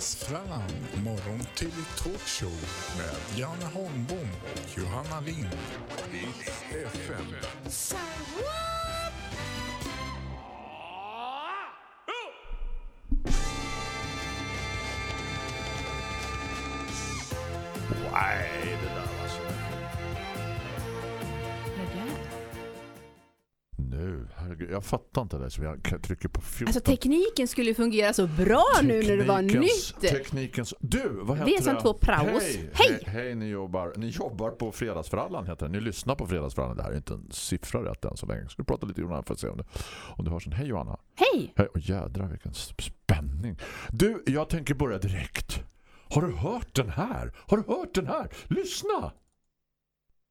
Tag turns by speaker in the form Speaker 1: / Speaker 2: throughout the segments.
Speaker 1: Fredagsfrallan, morgon till talkshow med Janne Holmbom och Johanna Lind. FM.
Speaker 2: Fattar inte det som jag trycker på 14.
Speaker 3: Alltså tekniken skulle fungera så bra nu när det var
Speaker 2: Teknikens-
Speaker 3: nytt.
Speaker 2: Teknikens... Du, vad heter
Speaker 3: Vi är som
Speaker 2: det?
Speaker 3: två praos.
Speaker 2: Hej!
Speaker 3: Hej!
Speaker 2: Hej, hej, ni jobbar. Ni jobbar på Fredagsfrallan heter det. Ni lyssnar på Fredagsfrallan. Det här är inte en siffra rätt än så länge. Ska du prata lite Johanna för att se om du, om du hörs en. Hej Johanna.
Speaker 3: Hej!
Speaker 2: Hej, och jädrar vilken spänning. Du, jag tänker börja direkt. Har du hört den här? Har du hört den här? Lyssna!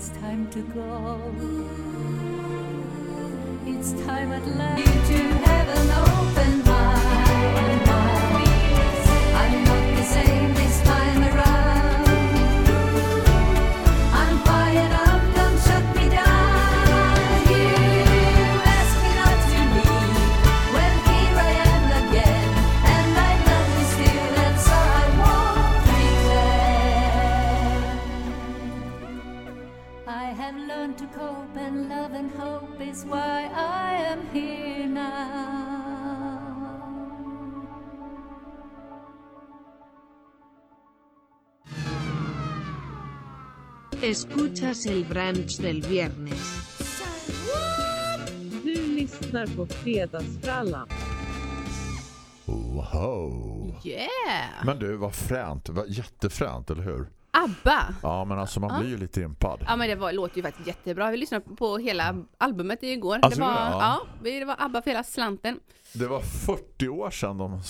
Speaker 4: it's time to go. It's time at last to have an open
Speaker 5: Escuchas el brunch del viernes.
Speaker 6: Du lyssnar på Fredagsfrallan.
Speaker 2: Wow.
Speaker 3: Yeah!
Speaker 2: Men du, vad fränt. Vad jättefränt, eller hur?
Speaker 3: ABBA!
Speaker 2: Ja, men alltså man
Speaker 3: Ja.
Speaker 2: blir ju lite impad.
Speaker 3: Ja men det var, låter ju faktiskt jättebra. Vi lyssnade på hela albumet igår.
Speaker 2: Alltså,
Speaker 3: det, var,
Speaker 2: det var-
Speaker 3: ja. det var ABBA för hela slanten.
Speaker 2: Det var 40 år sedan de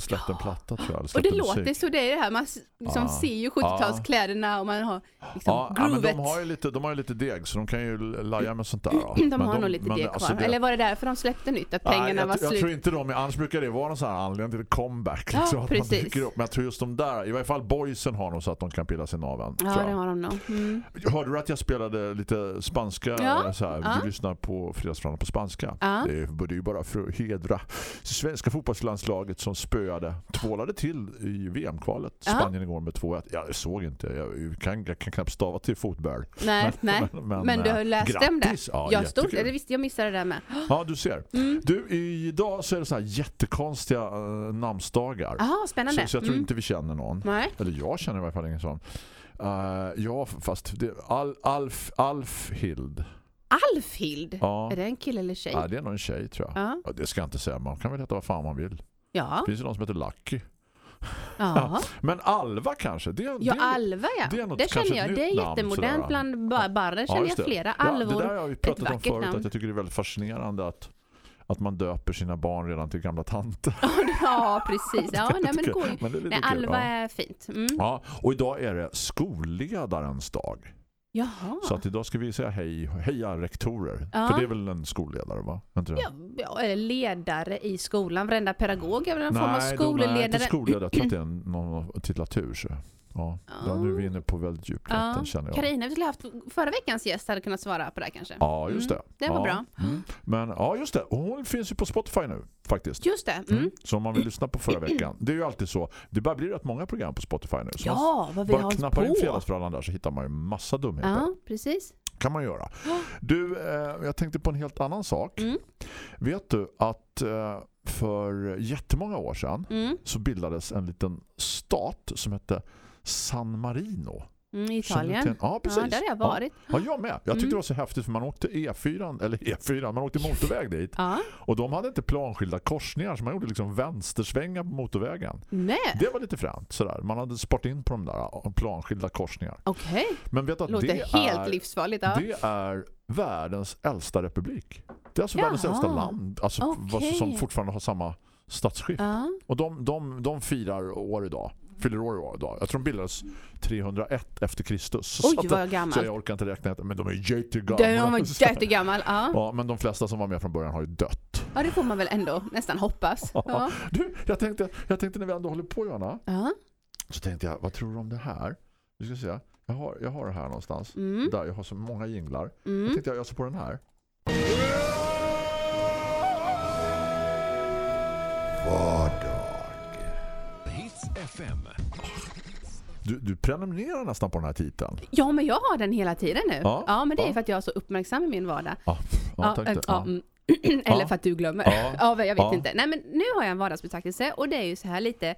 Speaker 2: släppte en platta, tror jag.
Speaker 3: Och det låter
Speaker 2: musik.
Speaker 3: så, det är det här, man liksom
Speaker 2: Ja.
Speaker 3: ser ju 70-talskläderna och man har liksom
Speaker 2: Ja, ja, men
Speaker 3: groovet.
Speaker 2: de har, ju lite, de har ju lite deg så de kan ju laja med sånt där. då.
Speaker 3: De
Speaker 2: Men
Speaker 3: har nog lite
Speaker 2: men
Speaker 3: det kvar.
Speaker 2: alltså det-
Speaker 3: Eller var det därför de släppte nytt? Att
Speaker 2: Nej,
Speaker 3: pengarna
Speaker 2: jag,
Speaker 3: var
Speaker 2: jag
Speaker 3: slut?
Speaker 2: tror inte de, annars brukar det vara någon sån här anledning till comeback.
Speaker 3: Ja,
Speaker 2: Liksom, att man
Speaker 3: precis.
Speaker 2: dyker upp. Men jag tror just de där, i varje fall boysen har nog så att de kan pilla sig naveln.
Speaker 3: Ja, det
Speaker 2: jag.
Speaker 3: har de nog. Mm.
Speaker 2: Hörde du att jag spelade lite spanska?
Speaker 3: Ja,
Speaker 2: Så här,
Speaker 3: ja.
Speaker 2: Du lyssnar på Fredagsfrallan på spanska.
Speaker 3: Ja.
Speaker 2: Det, är ju bara för hedra svenska fotbollslandslaget som spöade, tvålade till i VM-kvalet. Spanien igår med 2-1. Ja, jag såg inte. Jag kan, jag kan knappt stava till fotboll.
Speaker 3: Nej, nej. Men, du har läst om det?
Speaker 2: grattis. Ja,
Speaker 3: jag, stod, det visste, jag missade det där med.
Speaker 2: Ja, du ser.
Speaker 3: Mm.
Speaker 2: Du, idag så är det så här jättekonstiga uh, namnsdagar.
Speaker 3: Jaha, spännande.
Speaker 2: Så, så jag tror
Speaker 3: Mm.
Speaker 2: inte vi känner någon.
Speaker 3: Nej.
Speaker 2: Eller jag känner i alla fall ingen sån. Uh, ja, fast det, Al, Alf, Alf Hild.
Speaker 3: Alfhild?
Speaker 2: Ja.
Speaker 3: Är det en kille eller tjej?
Speaker 2: Ja, det är nog en tjej tror jag.
Speaker 3: Ja.
Speaker 2: Ja, det ska jag inte säga. Man kan väl heta vad fan man vill.
Speaker 3: Ja.
Speaker 2: Det finns ju någon som heter Lucky.
Speaker 3: ja.
Speaker 2: Men Alva kanske? Det,
Speaker 3: Ja,
Speaker 2: det,
Speaker 3: Alva ja.
Speaker 2: det
Speaker 3: Det,
Speaker 2: är något-
Speaker 3: känner
Speaker 2: kanske
Speaker 3: jag. Det är
Speaker 2: namn,
Speaker 3: jättemodernt
Speaker 2: sådär.
Speaker 3: bland ba- barnen. känner
Speaker 2: just
Speaker 3: jag
Speaker 2: det.
Speaker 3: flera.
Speaker 2: Ja,
Speaker 3: Alvor.
Speaker 2: det där har vi pratat om förut.
Speaker 3: namn.
Speaker 2: Att jag tycker det är väldigt fascinerande att, att man döper sina barn redan till gamla tanter.
Speaker 3: ja, precis. Ja, nej, men det.
Speaker 2: Men det
Speaker 3: Nej, Alva
Speaker 2: ja.
Speaker 3: är fint. Mm.
Speaker 2: Ja, och idag är det skolledarens dag.
Speaker 3: Jaha.
Speaker 2: Så att idag ska vi säga hej, heja rektorer.
Speaker 3: Ja.
Speaker 2: För det är väl en skolledare va?
Speaker 3: Ja, ja, eller ledare i skolan. Varenda pedagog är väl en form av
Speaker 2: nej, de- nej,
Speaker 3: skolledare.
Speaker 2: inte skolledare. Jag tror att det är någon titulatur. Så. Ja. Ja. nu är vi inne på väldigt djupt
Speaker 3: Ja.
Speaker 2: känner jag.
Speaker 3: Carina, vi skulle haft förra veckans gäst hade kunnat svara på det här kanske.
Speaker 2: Ja, just det.
Speaker 3: Mm, det var
Speaker 2: ja.
Speaker 3: bra.
Speaker 2: Mm. Men ja, just det. Hon finns ju på Spotify nu faktiskt.
Speaker 3: Just det. Mm.
Speaker 2: Mm. Så om man vill lyssna på förra veckan. Det är ju alltid så. Det bara blir rätt många program på Spotify nu. Så
Speaker 3: Ja, vad vi
Speaker 2: bara
Speaker 3: har
Speaker 2: knappar in
Speaker 3: på.
Speaker 2: fredagsfrallan där så hittar man ju massa dumheter.
Speaker 3: Ja, precis.
Speaker 2: kan man göra. Du, eh, jag tänkte på en helt annan sak.
Speaker 3: Mm.
Speaker 2: Vet du att eh, för jättemånga år sedan
Speaker 3: Mm.
Speaker 2: så bildades en liten stat som hette San Marino.
Speaker 3: Mm, I Italien.
Speaker 2: Ja, precis.
Speaker 3: Ja, där har jag varit.
Speaker 2: Ja, jag med. Jag tyckte
Speaker 3: Mm.
Speaker 2: det var så häftigt för man åkte E4, eller E4, man åkte motorväg dit.
Speaker 3: Ja.
Speaker 2: Och de hade inte planskilda korsningar så man gjorde liksom vänstersvängar på motorvägen.
Speaker 3: Nej,
Speaker 2: Det var lite fränt sådär. Man hade spart in på de där planskilda korsningar.
Speaker 3: okej.
Speaker 2: Men vet du att
Speaker 3: Låter
Speaker 2: det
Speaker 3: helt
Speaker 2: är,
Speaker 3: livsfarligt. Ja.
Speaker 2: det är världens äldsta republik. Det är alltså
Speaker 3: Jaha.
Speaker 2: världens äldsta land. Alltså
Speaker 3: Okej.
Speaker 2: som fortfarande har samma statsskick.
Speaker 3: Ja.
Speaker 2: Och de, de, de firar år idag. Fyller år idag. Jag tror de bildades 301 efter Kristus. Så
Speaker 3: Oj, vad gammal.
Speaker 2: Så jag orkar inte räkna det, men de är jättegamla.
Speaker 3: Var jättegammal. Ja.
Speaker 2: Ja, men de flesta som var med från början har ju dött.
Speaker 3: ja, det får man väl ändå nästan hoppas. Ja.
Speaker 2: Du, jag tänkte, jag tänkte när vi ändå håller på, Johanna,
Speaker 3: Ja.
Speaker 2: så tänkte jag, vad tror du om det här? Vi ska se. Jag har, jag har det här någonstans.
Speaker 3: Mm.
Speaker 2: Där jag har så många jinglar. Jag
Speaker 3: Mm.
Speaker 2: tänkte jag öser på den här.
Speaker 7: Hits FM.
Speaker 2: Du, du prenumererar nästan på den här titeln.
Speaker 3: ja, men jag har den hela tiden nu.
Speaker 2: Ja.
Speaker 3: Ja, men det är
Speaker 2: Ja.
Speaker 3: för att jag är så uppmärksam i min vardag.
Speaker 2: Ja, ja,
Speaker 3: ja,
Speaker 2: Ja.
Speaker 3: mm. Eller för att du glömmer.
Speaker 2: Ja.
Speaker 3: Jag vet inte. Nej, men nu har jag en vardagsbetraktelse och det är ju så här lite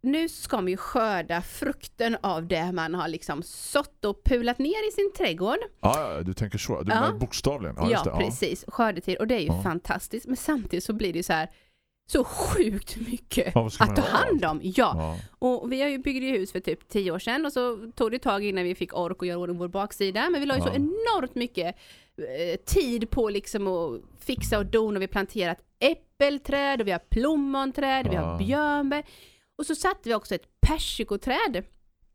Speaker 3: nu ska man ju skörda frukten av det man har liksom sått och pulat ner i sin trädgård.
Speaker 2: Ja, ja, du tänker så. Du
Speaker 3: Ja.
Speaker 2: menar bokstavligen. Ja,
Speaker 3: Ja, precis. Skördetid. Och det är ju
Speaker 2: Ja.
Speaker 3: fantastiskt. Men samtidigt så blir det ju så här så sjukt mycket
Speaker 2: Ja,
Speaker 3: att ta hand om. Ja.
Speaker 2: Ja.
Speaker 3: Och vi har ju byggde ju hus för typ tio år sedan och så tog det ett tag innan vi fick ork och göra ordning vår baksida. Men vi la ju så
Speaker 2: Ja.
Speaker 3: enormt mycket eh, tid på liksom att fixa och dona. Vi har planterat äppelträd och vi har plommonträd, vi har björnbär. Och så satte vi också ett persikoträd.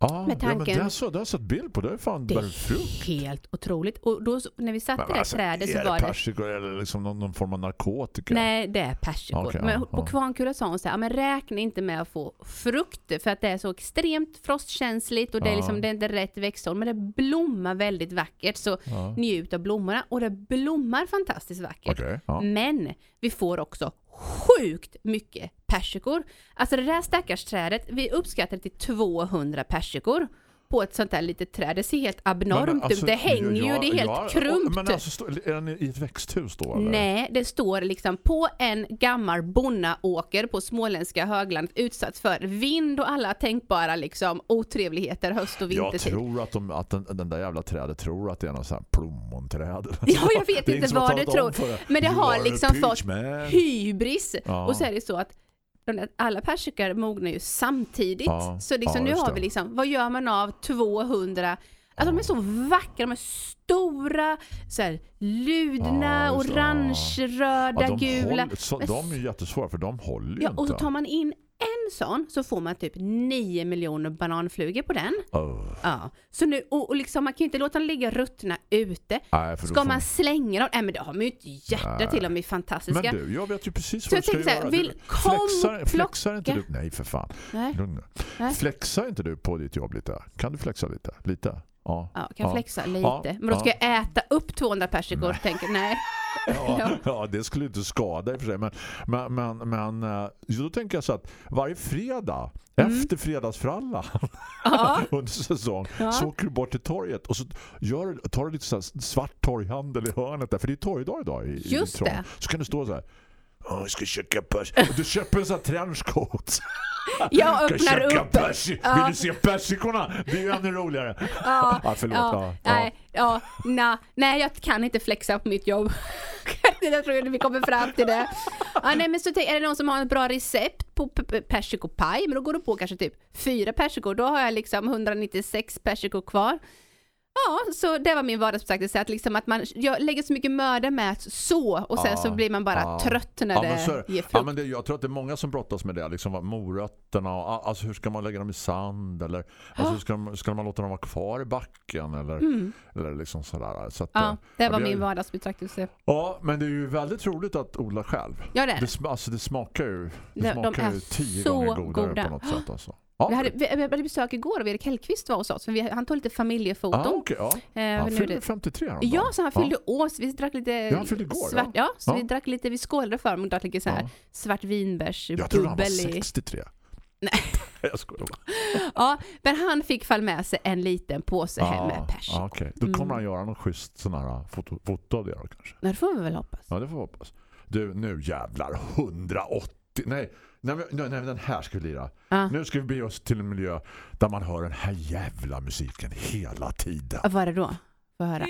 Speaker 2: Ja,
Speaker 3: Med
Speaker 2: ja, men
Speaker 3: tanken-
Speaker 2: det har så, det har jag sett bild på. Det är fan
Speaker 3: Det
Speaker 2: är frukt.
Speaker 3: är helt otroligt. Och då när vi satte det
Speaker 2: alltså,
Speaker 3: trädet så
Speaker 2: är
Speaker 3: var
Speaker 2: det
Speaker 3: det
Speaker 2: persikor eller liksom någon, någon form av narkotika?
Speaker 3: Nej, det är persikor.
Speaker 2: Okej,
Speaker 3: men
Speaker 2: ja,
Speaker 3: på
Speaker 2: ja.
Speaker 3: Kvarnkula sa hon så här, "Ja, men räkna inte med att få frukter för att det är så extremt frostkänsligt och det är, liksom, det är inte rätt växtår. Men det blommar väldigt vackert så njut av blommorna och det blommar fantastiskt vackert.
Speaker 2: Ja.
Speaker 3: Men vi får också sjukt mycket persikor. Alltså det där stackars trädet, vi uppskattar det till 200 persikor på ett sånt där litet träd. Det ser helt abnormt
Speaker 2: alltså,
Speaker 3: ut. Det hänger ju, det är helt
Speaker 2: ja,
Speaker 3: krumpt.
Speaker 2: Men alltså, stå- är den i ett växthus då? Eller?
Speaker 3: Nej, det står liksom på en gammal bonnaåker på småländska höglandet utsatt för vind och alla tänkbara liksom otrevligheter höst och
Speaker 2: Jag
Speaker 3: vintertid.
Speaker 2: tror att, de, att den, den där jävla trädet tror att det är någon sån här plommonträd.
Speaker 3: Ja, jag vet inte vad det tror. Men det har liksom fått hybris.
Speaker 2: Ja.
Speaker 3: Och så är det så att de alla persikor mognar ju samtidigt.
Speaker 2: Ja,
Speaker 3: Så liksom,
Speaker 2: ja,
Speaker 3: nu har vi liksom, vad gör man av 200 Alltså de är så vackra, de är stora, så här ludna,
Speaker 2: Ja, just det.
Speaker 3: orange-röda,
Speaker 2: Ja, de,
Speaker 3: gula.
Speaker 2: håller, så, de är ju jättesvåra för de håller ju
Speaker 3: Ja,
Speaker 2: inte.
Speaker 3: och så tar man in en sån så får man typ 9 miljoner bananflugor på den.
Speaker 2: Åh,
Speaker 3: Ja. Så nu, och, och liksom, man kan ju inte låta dem ligga ruttna ute.
Speaker 2: nej,
Speaker 3: Ska
Speaker 2: får-
Speaker 3: man slänga dem? Nej men det har man ju inte hjärta
Speaker 2: Nej.
Speaker 3: till, de är fantastiska.
Speaker 2: Men du, jag vet ju precis
Speaker 3: Så
Speaker 2: vad
Speaker 3: jag
Speaker 2: du ska
Speaker 3: så här,
Speaker 2: göra.
Speaker 3: vill- kom,
Speaker 2: flexar, flexar inte du? Nej, för fan.
Speaker 3: Nej. Nej.
Speaker 2: Flexar inte du på ditt jobb lite? Kan du flexa lite? Lite? Ja.
Speaker 3: Ja, kan
Speaker 2: Ja.
Speaker 3: flexa lite.
Speaker 2: Ja,
Speaker 3: Men då ska
Speaker 2: ja.
Speaker 3: jag äta upp 200 persikor, tänker nej.
Speaker 2: Ja, det skulle inte skada i och för sig. Men, men, men, men eh, då tänker jag så att varje fredag efter fredagsfrallan
Speaker 3: Mm.
Speaker 2: Under säsong så åker du bort till torget och så gör, tar du lite så svart torghandel i hörnet där. För det är torgdag idag i,
Speaker 3: Just
Speaker 2: i
Speaker 3: det.
Speaker 2: Så kan du stå så här jag ska köka pers. Och Du köper en sån här trenchcoat.
Speaker 3: Jag öppnar upp.
Speaker 2: persi-
Speaker 3: Ja.
Speaker 2: Vill du se persikorna? Det är ju ännu roligare.
Speaker 3: Ja,
Speaker 2: Ja, förlåt.
Speaker 3: ja,
Speaker 2: Ja,
Speaker 3: nej, ja, na, nej, jag kan inte flexa på mitt jobb. jag tror att vi kommer fram till det. Ja, nej, men så är det någon som har ett bra recept på persikopaj, men då går du på kanske typ fyra persikor, då har jag liksom 196 persikor kvar. Ja, så det var min vardagsbetraktelse, att, liksom att man jag lägger så mycket möda med att så och sen
Speaker 2: Ja,
Speaker 3: så blir man bara
Speaker 2: ja.
Speaker 3: trött när
Speaker 2: Ja,
Speaker 3: det
Speaker 2: så,
Speaker 3: ger frukt.
Speaker 2: ja, men det, jag tror att det är många som brottas med det. Liksom morötterna, och, alltså hur ska man lägga dem i sand? Eller alltså, ska, man, ska man låta dem vara kvar i backen? Eller, eller liksom sådär. Så att,
Speaker 3: Mm. Ja,
Speaker 2: eh,
Speaker 3: det var
Speaker 2: har
Speaker 3: min vardagsbetraktelse.
Speaker 2: Ja, men det är ju väldigt roligt att odla själv.
Speaker 3: Ja, det är
Speaker 2: Det, alltså, det smakar ju, det
Speaker 3: De- de
Speaker 2: smakar
Speaker 3: är
Speaker 2: ju tio gånger godare
Speaker 3: goda.
Speaker 2: på något sätt. Alltså. Ja,
Speaker 3: Vi hade, vi vi hade besök igår av Erik Hellqvist var hos oss, vi, han tog lite familjefoton.
Speaker 2: ah, okay, ja.
Speaker 3: Eh,
Speaker 2: Han fyllde
Speaker 3: det-
Speaker 2: 53 häromdagen.
Speaker 3: Ja, så han fyllde år. Så vi drack lite
Speaker 2: han fyllde igår,
Speaker 3: svart,
Speaker 2: ja.
Speaker 3: ja. så
Speaker 2: Ja.
Speaker 3: vi drack lite, vi skålade för honom och drack lite så här
Speaker 2: Ja.
Speaker 3: svart vinbärs
Speaker 2: Jag trodde han var
Speaker 3: bubbel i.
Speaker 2: 63.
Speaker 3: Nej.
Speaker 2: jag skojar bara.
Speaker 3: Ja, men han fick fall med sig en liten påse hem med persikor.
Speaker 2: ah, okej. Då kommer
Speaker 3: Mm.
Speaker 2: han göra någon schysst sån här foto, foto av det då kanske.
Speaker 3: Det får vi väl hoppas.
Speaker 2: Ja, det får vi hoppas. Du, nu jävlar. 180. Nej, nej, nej, nej den här ska vi lira.
Speaker 3: Ja.
Speaker 2: Nu ska vi bege oss till en miljö där man hör den här jävla musiken hela tiden.
Speaker 3: Vad är det då? Få höra.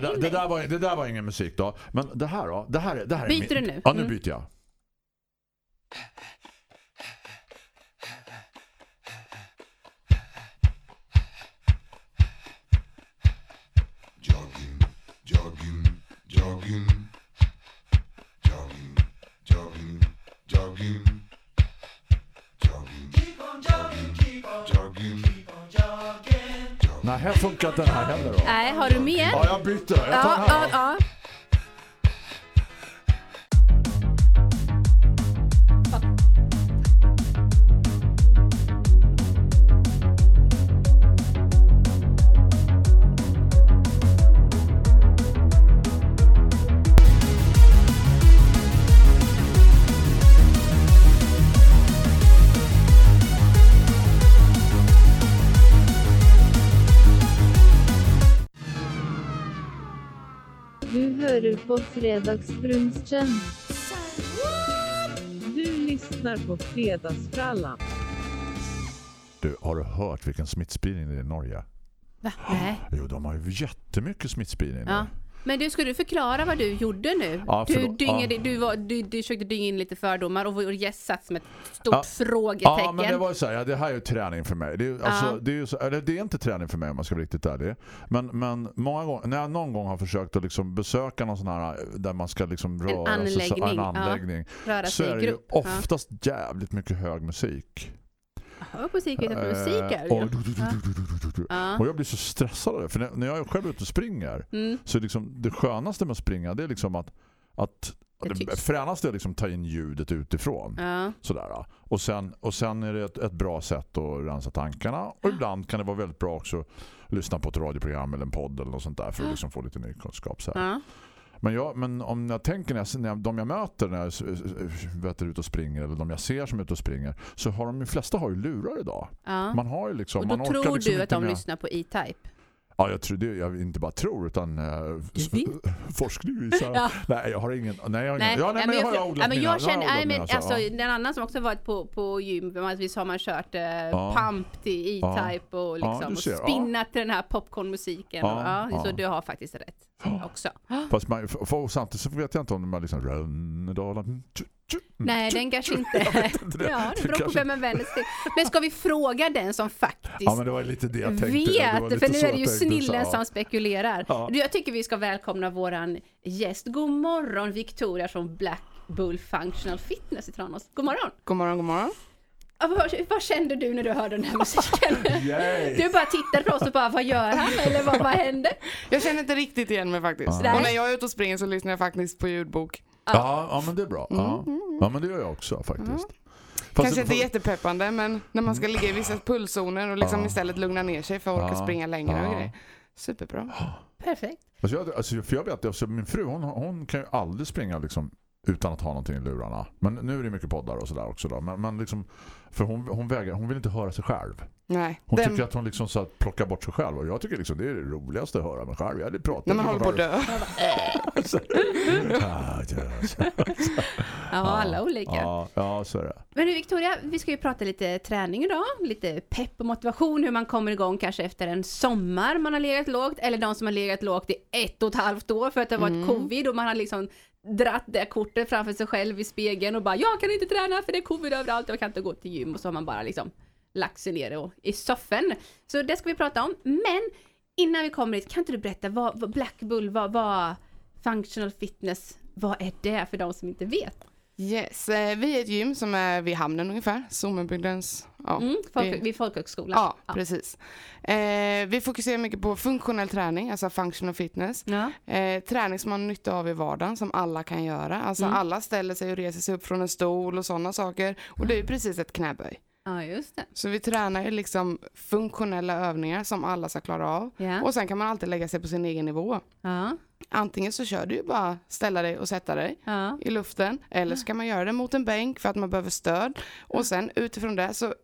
Speaker 2: Det, där, det, där var, det där var ingen musik då. Men det här då? Det här, är- det här är
Speaker 3: Byter
Speaker 2: min-
Speaker 3: du nu?
Speaker 2: Ja, nu
Speaker 3: Mm.
Speaker 2: byter jag. Inte den här heller då.
Speaker 3: Nej, har du mer?
Speaker 2: Ja, jag byter. Jag tar den här
Speaker 3: ja, ja.
Speaker 5: På Fredagsbrunchen.
Speaker 6: Du lyssnar på Fredagsfrallan.
Speaker 2: Du, har du hört vilken smittspridning det är i Norge?
Speaker 3: Va? Nej.
Speaker 2: Jo, de har ju jättemycket smittspridning nu.
Speaker 3: Ja. Men du, ska du förklara vad du gjorde nu?
Speaker 2: Ja,
Speaker 3: du, dyngade,
Speaker 2: Ja.
Speaker 3: du, var, du, du försökte dynga in lite fördomar och vår gäst satt som ett stort
Speaker 2: Ja.
Speaker 3: frågetecken.
Speaker 2: Ja, men det var ju så här, ja, det här är ju träning för mig. Det är, alltså, det är, så, eller det är inte träning för mig om man ska vara riktigt ärlig. Men, men många gånger, när jag någon gång har försökt att liksom besöka någon sån här där man ska liksom röra sig, så,
Speaker 3: anläggning,
Speaker 2: en
Speaker 3: ja.
Speaker 2: anläggning så
Speaker 3: sig
Speaker 2: är det ju oftast jävligt mycket hög musik.
Speaker 3: På att musik är
Speaker 2: Eh, och, jag blir så stressad av det. För när, jag är själv ute och springer
Speaker 3: Mm.
Speaker 2: så är liksom, det skönaste med att springa det är liksom att, att
Speaker 3: Det är
Speaker 2: det fränaste är liksom att ta in ljudet utifrån.
Speaker 3: Ja.
Speaker 2: Sådär. Och, sen, och sen är det ett, ett bra sätt att rensa tankarna. Och ibland kan det vara väldigt bra också att lyssna på ett radioprogram eller en podd eller något sånt där för att liksom få lite ny kunskap. Så här.
Speaker 3: Ja.
Speaker 2: Men, jag, men om jag tänker när jag, när jag, de jag möter när jag vet, är ute och springer eller de jag ser som är ute och springer så har de, de flesta har ju lurar idag.
Speaker 3: Ja.
Speaker 2: Man har ju liksom,
Speaker 3: Och då
Speaker 2: man orkar
Speaker 3: tror
Speaker 2: liksom
Speaker 3: du att de
Speaker 2: med-
Speaker 3: lyssnar på E-Type?
Speaker 2: Ja, jag tror det. Jag inte bara tror utan eh, forskning visar.
Speaker 3: Ja.
Speaker 2: Nej, jag har ingen. Nej, jag har ingen.
Speaker 3: Nej,
Speaker 2: ja, nej, men jag har
Speaker 3: jag,
Speaker 2: odlat
Speaker 3: ja, men
Speaker 2: mina.
Speaker 3: jag känner,
Speaker 2: har
Speaker 3: nej,
Speaker 2: odlat
Speaker 3: men
Speaker 2: mina, så,
Speaker 3: alltså,
Speaker 2: ja.
Speaker 3: en annan som också varit på, på gym, vanligtvis har man kört eh, pump till E-Type och,
Speaker 2: Ja,
Speaker 3: liksom, och spinnat till den här popcornmusiken.
Speaker 2: Ja,
Speaker 3: och, ja,
Speaker 2: ja.
Speaker 3: Så du har faktiskt rätt också.
Speaker 2: Fast man, för, för, samtidigt så vet jag inte om de är liksom Rönnedalan. mm, mm,
Speaker 3: Nej, den kanske inte...
Speaker 2: Det.
Speaker 3: ja, det beror på vem man vänder sig till. Men ska vi fråga den som faktiskt
Speaker 2: Ja, men det var lite det jag tänkte. Det var
Speaker 3: vet,
Speaker 2: lite
Speaker 3: för nu är det ju snillen som spekulerar.
Speaker 2: Ja.
Speaker 3: Du, Jag tycker vi ska välkomna våran gäst. God morgon Victoria från Black Bull Functional Fitness i Tranås. God morgon!
Speaker 8: God morgon, god morgon.
Speaker 3: Vad, vad kände du när du hörde den här musiken?
Speaker 2: Yay!
Speaker 3: Du bara tittade på oss och bara, vad gör han? Eller vad, vad hände?
Speaker 8: Jag känner inte riktigt igen mig faktiskt.
Speaker 3: Nej.
Speaker 8: Och när jag är ute och springer så lyssnar jag faktiskt på ljudbok.
Speaker 2: Ja, ja, men det är bra. Ja. ja, men det gör jag också faktiskt.
Speaker 8: Mm, Kanske
Speaker 2: det-
Speaker 8: inte jättepeppande men när man ska ligga i vissa pulszoner och liksom istället lugna ner sig för att orka springa längre och grejer. Superbra.
Speaker 3: Perfekt.
Speaker 2: Alltså jag, alltså för jag vet, alltså min fru hon, hon kan ju aldrig springa liksom utan att ha någonting i lurarna. Men nu är det mycket poddar och sådär också då. Men, men liksom, för hon, hon vägrar, hon vill inte höra sig själv.
Speaker 8: Nej.
Speaker 2: Hon
Speaker 8: Den,
Speaker 2: tycker att hon liksom så att plockar bort sig själv. Och jag tycker liksom det är det roligaste att höra mig själv. Jag hade pratat
Speaker 8: när man
Speaker 2: med
Speaker 8: håller på att
Speaker 2: mig
Speaker 8: dö.
Speaker 2: Ja, ja,
Speaker 3: Ja, alla olika.
Speaker 2: ja, ja, så är det.
Speaker 3: Men du Victoria, vi ska ju prata lite träning idag, lite pepp och motivation, hur man kommer igång kanske efter en sommar man har legat lågt, eller de som har legat lågt i ett och ett halvt år för att det har varit covid och man har liksom dratt det kortet framför sig själv i spegeln och bara jag kan inte träna för det är covid överallt, jag kan inte gå till gym och så har man bara liksom lagt sig ner och, i soffan. Så det ska vi prata om, men innan vi kommer dit, kan inte du berätta vad, vad Black Bull, vad, vad functional fitness, vad är det för de som inte vet?
Speaker 8: Yes, eh, vi är ett gym som är vid hamnen ungefär. Sommenbygdens. Ja,
Speaker 3: Mm, folk, vid folkhögskolan.
Speaker 8: Ja, precis. Eh, vi fokuserar mycket på funktionell träning, alltså functional fitness.
Speaker 3: Ja.
Speaker 8: Eh, träning som man har nytta av i vardagen, som alla kan göra. Alltså
Speaker 3: Mm.
Speaker 8: alla ställer sig och reser sig upp från en stol och sådana saker. Och det är ju precis ett knäböj.
Speaker 3: Ja, just det.
Speaker 8: Så vi tränar ju liksom funktionella övningar som alla ska klara av.
Speaker 3: Ja.
Speaker 8: Och sen kan man alltid lägga sig på sin egen nivå.
Speaker 3: Ja,
Speaker 8: Antingen så kör du ju bara ställa dig och sätta dig
Speaker 3: ja.
Speaker 8: i luften. Eller så kan man göra det mot en bänk för att man behöver stöd. Och sen utifrån det så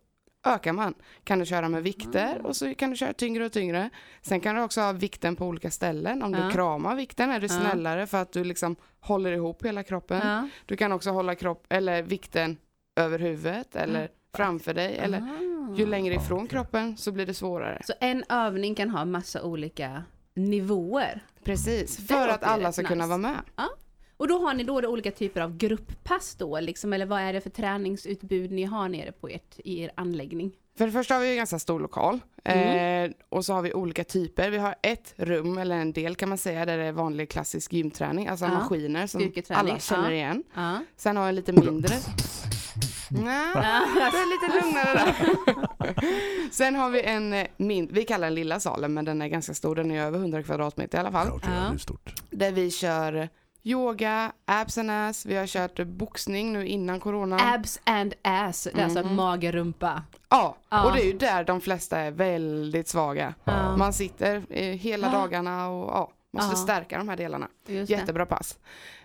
Speaker 8: ökar man. Kan du köra med vikter och så kan du köra tyngre och tyngre. Sen kan du också ha vikten på olika ställen. Om
Speaker 3: Ja.
Speaker 8: du kramar vikten är
Speaker 3: Ja.
Speaker 8: snällare för att du liksom håller ihop hela kroppen. Du kan också hålla kropp, eller vikten över huvudet eller framför dig. Eller
Speaker 3: Ah.
Speaker 8: ju längre ifrån kroppen så blir det svårare.
Speaker 3: Så en övning kan ha massa olika nivåer.
Speaker 8: Precis, för att alla ska kunna
Speaker 3: nice.
Speaker 8: vara med.
Speaker 3: Och då har ni då, olika typer av grupppass då, liksom, eller vad är det för träningsutbud ni har nere på ert, i er anläggning?
Speaker 8: För det första har vi ju en ganska stor lokal
Speaker 3: Mm.
Speaker 8: eh, och så har vi olika typer. Vi har ett rum, eller en del kan man säga, där det är vanlig klassisk gymträning, alltså
Speaker 3: Ja.
Speaker 8: maskiner som alla känner
Speaker 3: ja.
Speaker 8: igen.
Speaker 3: Ja.
Speaker 8: Sen har vi en lite mindre. Nej, det är lite lugnare där. Sen har vi en, eh, min, vi kallar den lilla salen, men den är ganska stor, den är över 100 kvadratmeter i alla fall.
Speaker 2: Ja, okej,
Speaker 3: Ja.
Speaker 2: det är stort.
Speaker 8: Där vi kör yoga, abs and ass, vi har kört boxning nu innan corona.
Speaker 3: Abs and ass, det är alltså
Speaker 8: Mhm.
Speaker 3: mage, rumpa.
Speaker 8: Ja,
Speaker 3: Ja.
Speaker 8: och det är ju där de flesta är väldigt svaga.
Speaker 3: Ja.
Speaker 8: Man sitter hela dagarna och ja, måste
Speaker 3: Ja.
Speaker 8: stärka de här delarna.
Speaker 3: Just det.
Speaker 8: Jättebra pass.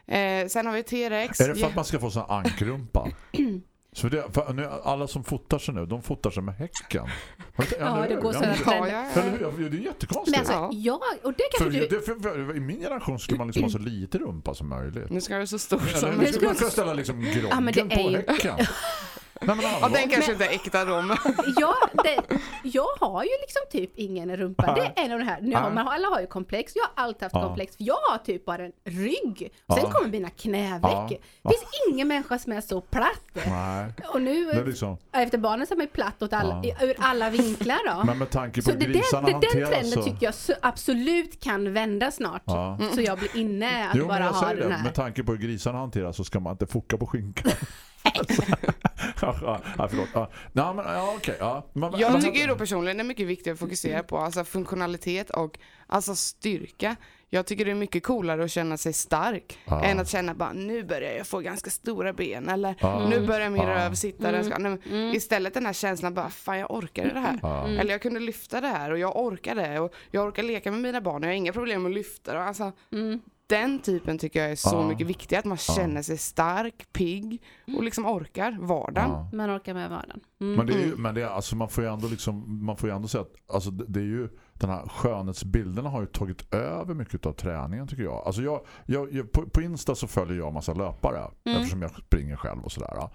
Speaker 8: Eh, sen har vi T-rex.
Speaker 2: Är det för att man ska få sån ankrumpa? Så det, för nu, alla som fotar sig nu, de fotar sig med häcken.
Speaker 3: Ja, det går sådana
Speaker 2: men-
Speaker 8: Ja, ja?
Speaker 2: Det är
Speaker 3: Men
Speaker 2: jättekonstigt.
Speaker 3: alltså,
Speaker 8: Ja.
Speaker 3: och det
Speaker 2: för,
Speaker 3: du...
Speaker 2: det, för, för, I min generation skulle man liksom ha så lite rumpa som möjligt.
Speaker 8: Nu ska vara så stor som
Speaker 2: nu skulle man kunna ställa liksom groggen
Speaker 3: Ja, men det är
Speaker 2: på
Speaker 3: ju-
Speaker 2: häcken. Nej, men
Speaker 8: Ja, den kanske inte är äkta då, men
Speaker 3: Ja, det, jag har ju liksom typ ingen rumpa. Det är en av de här. Nu har, man, alla har ju komplex. Jag har alltid haft
Speaker 2: Ja.
Speaker 3: komplex. För jag har typ bara en rygg. Sen
Speaker 2: Ja.
Speaker 3: kommer mina knäveck.
Speaker 2: Ja.
Speaker 3: Det finns ingen människa som är så platt.
Speaker 2: Nej,
Speaker 3: Och nu,
Speaker 2: liksom,
Speaker 3: efter barnen så är platt åt alla,
Speaker 2: Ja.
Speaker 3: ur alla vinklar då.
Speaker 2: men med tanke på
Speaker 3: så
Speaker 2: hur
Speaker 3: det, det,
Speaker 2: grisarna
Speaker 3: det, den trenden
Speaker 2: så...
Speaker 3: tycker jag så absolut kan vända snart.
Speaker 2: Ja.
Speaker 3: Så jag blir inne att
Speaker 2: Jo, men
Speaker 3: bara
Speaker 2: jag
Speaker 3: ha den
Speaker 2: det.
Speaker 3: här.
Speaker 2: Med tanke på hur grisarna hanteras så ska man inte foka på skinkan. ja, ja, förlåt. Ja. Nej, men, ja, okej. Ja. Men-
Speaker 8: jag
Speaker 2: men-
Speaker 8: tycker ju då personligen det är mycket viktigt att fokusera på alltså funktionalitet och alltså styrka. Jag tycker det är mycket coolare att känna sig stark
Speaker 2: Ja.
Speaker 8: än att känna bara nu börjar jag få ganska stora ben eller
Speaker 2: Ja.
Speaker 8: nu börjar min
Speaker 2: Ja.
Speaker 8: röv sitta där ska. Nej, men
Speaker 3: Mm.
Speaker 8: Istället den här känslan bara fan jag orkar det här.
Speaker 2: Ja.
Speaker 8: Eller jag kunde lyfta det här och jag orkar det och jag orkar leka med mina barn och jag har inga problem med att lyfta det. Alltså,
Speaker 3: Mm.
Speaker 8: Den typen tycker jag är så
Speaker 2: Ja.
Speaker 8: mycket viktigare, att man
Speaker 2: Ja.
Speaker 8: känner sig stark, pigg och liksom orkar vardagen.
Speaker 2: Ja.
Speaker 3: Man orkar med vardagen. Mm.
Speaker 2: Men, det är ju, men det är, alltså, man får ju ändå liksom, man får ju ändå säga att alltså, det, det är ju den här skönhetsbilderna har ju tagit över mycket av träningen tycker jag. Alltså jag, jag, jag på, på Insta så följer jag en massa löpare
Speaker 3: Mm.
Speaker 2: eftersom jag springer själv och sådär.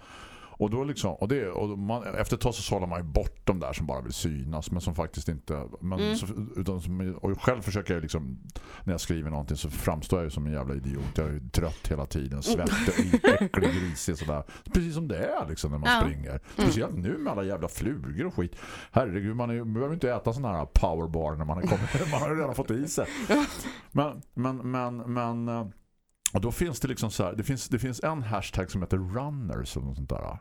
Speaker 2: Och då liksom, och det, och man, efter ett tag så sållar man ju bort de där som bara vill synas men som faktiskt inte men
Speaker 3: Mm.
Speaker 2: så, utan som, och själv försöker jag liksom när jag skriver någonting så framstår jag ju som en jävla idiot. Jag är ju trött hela tiden, svettig, äcklig, grisig sådär. Precis som det är liksom när man
Speaker 3: Ja.
Speaker 2: springer. Speciellt nu med alla jävla flugor och skit. Herregud, man, är, man behöver inte äta sån här powerbar när man, är kommit, man har ju redan fått i sig. Men, men, men, men eh, och då finns det liksom så här, det finns, det finns en hashtag som heter runners eller något sånt där.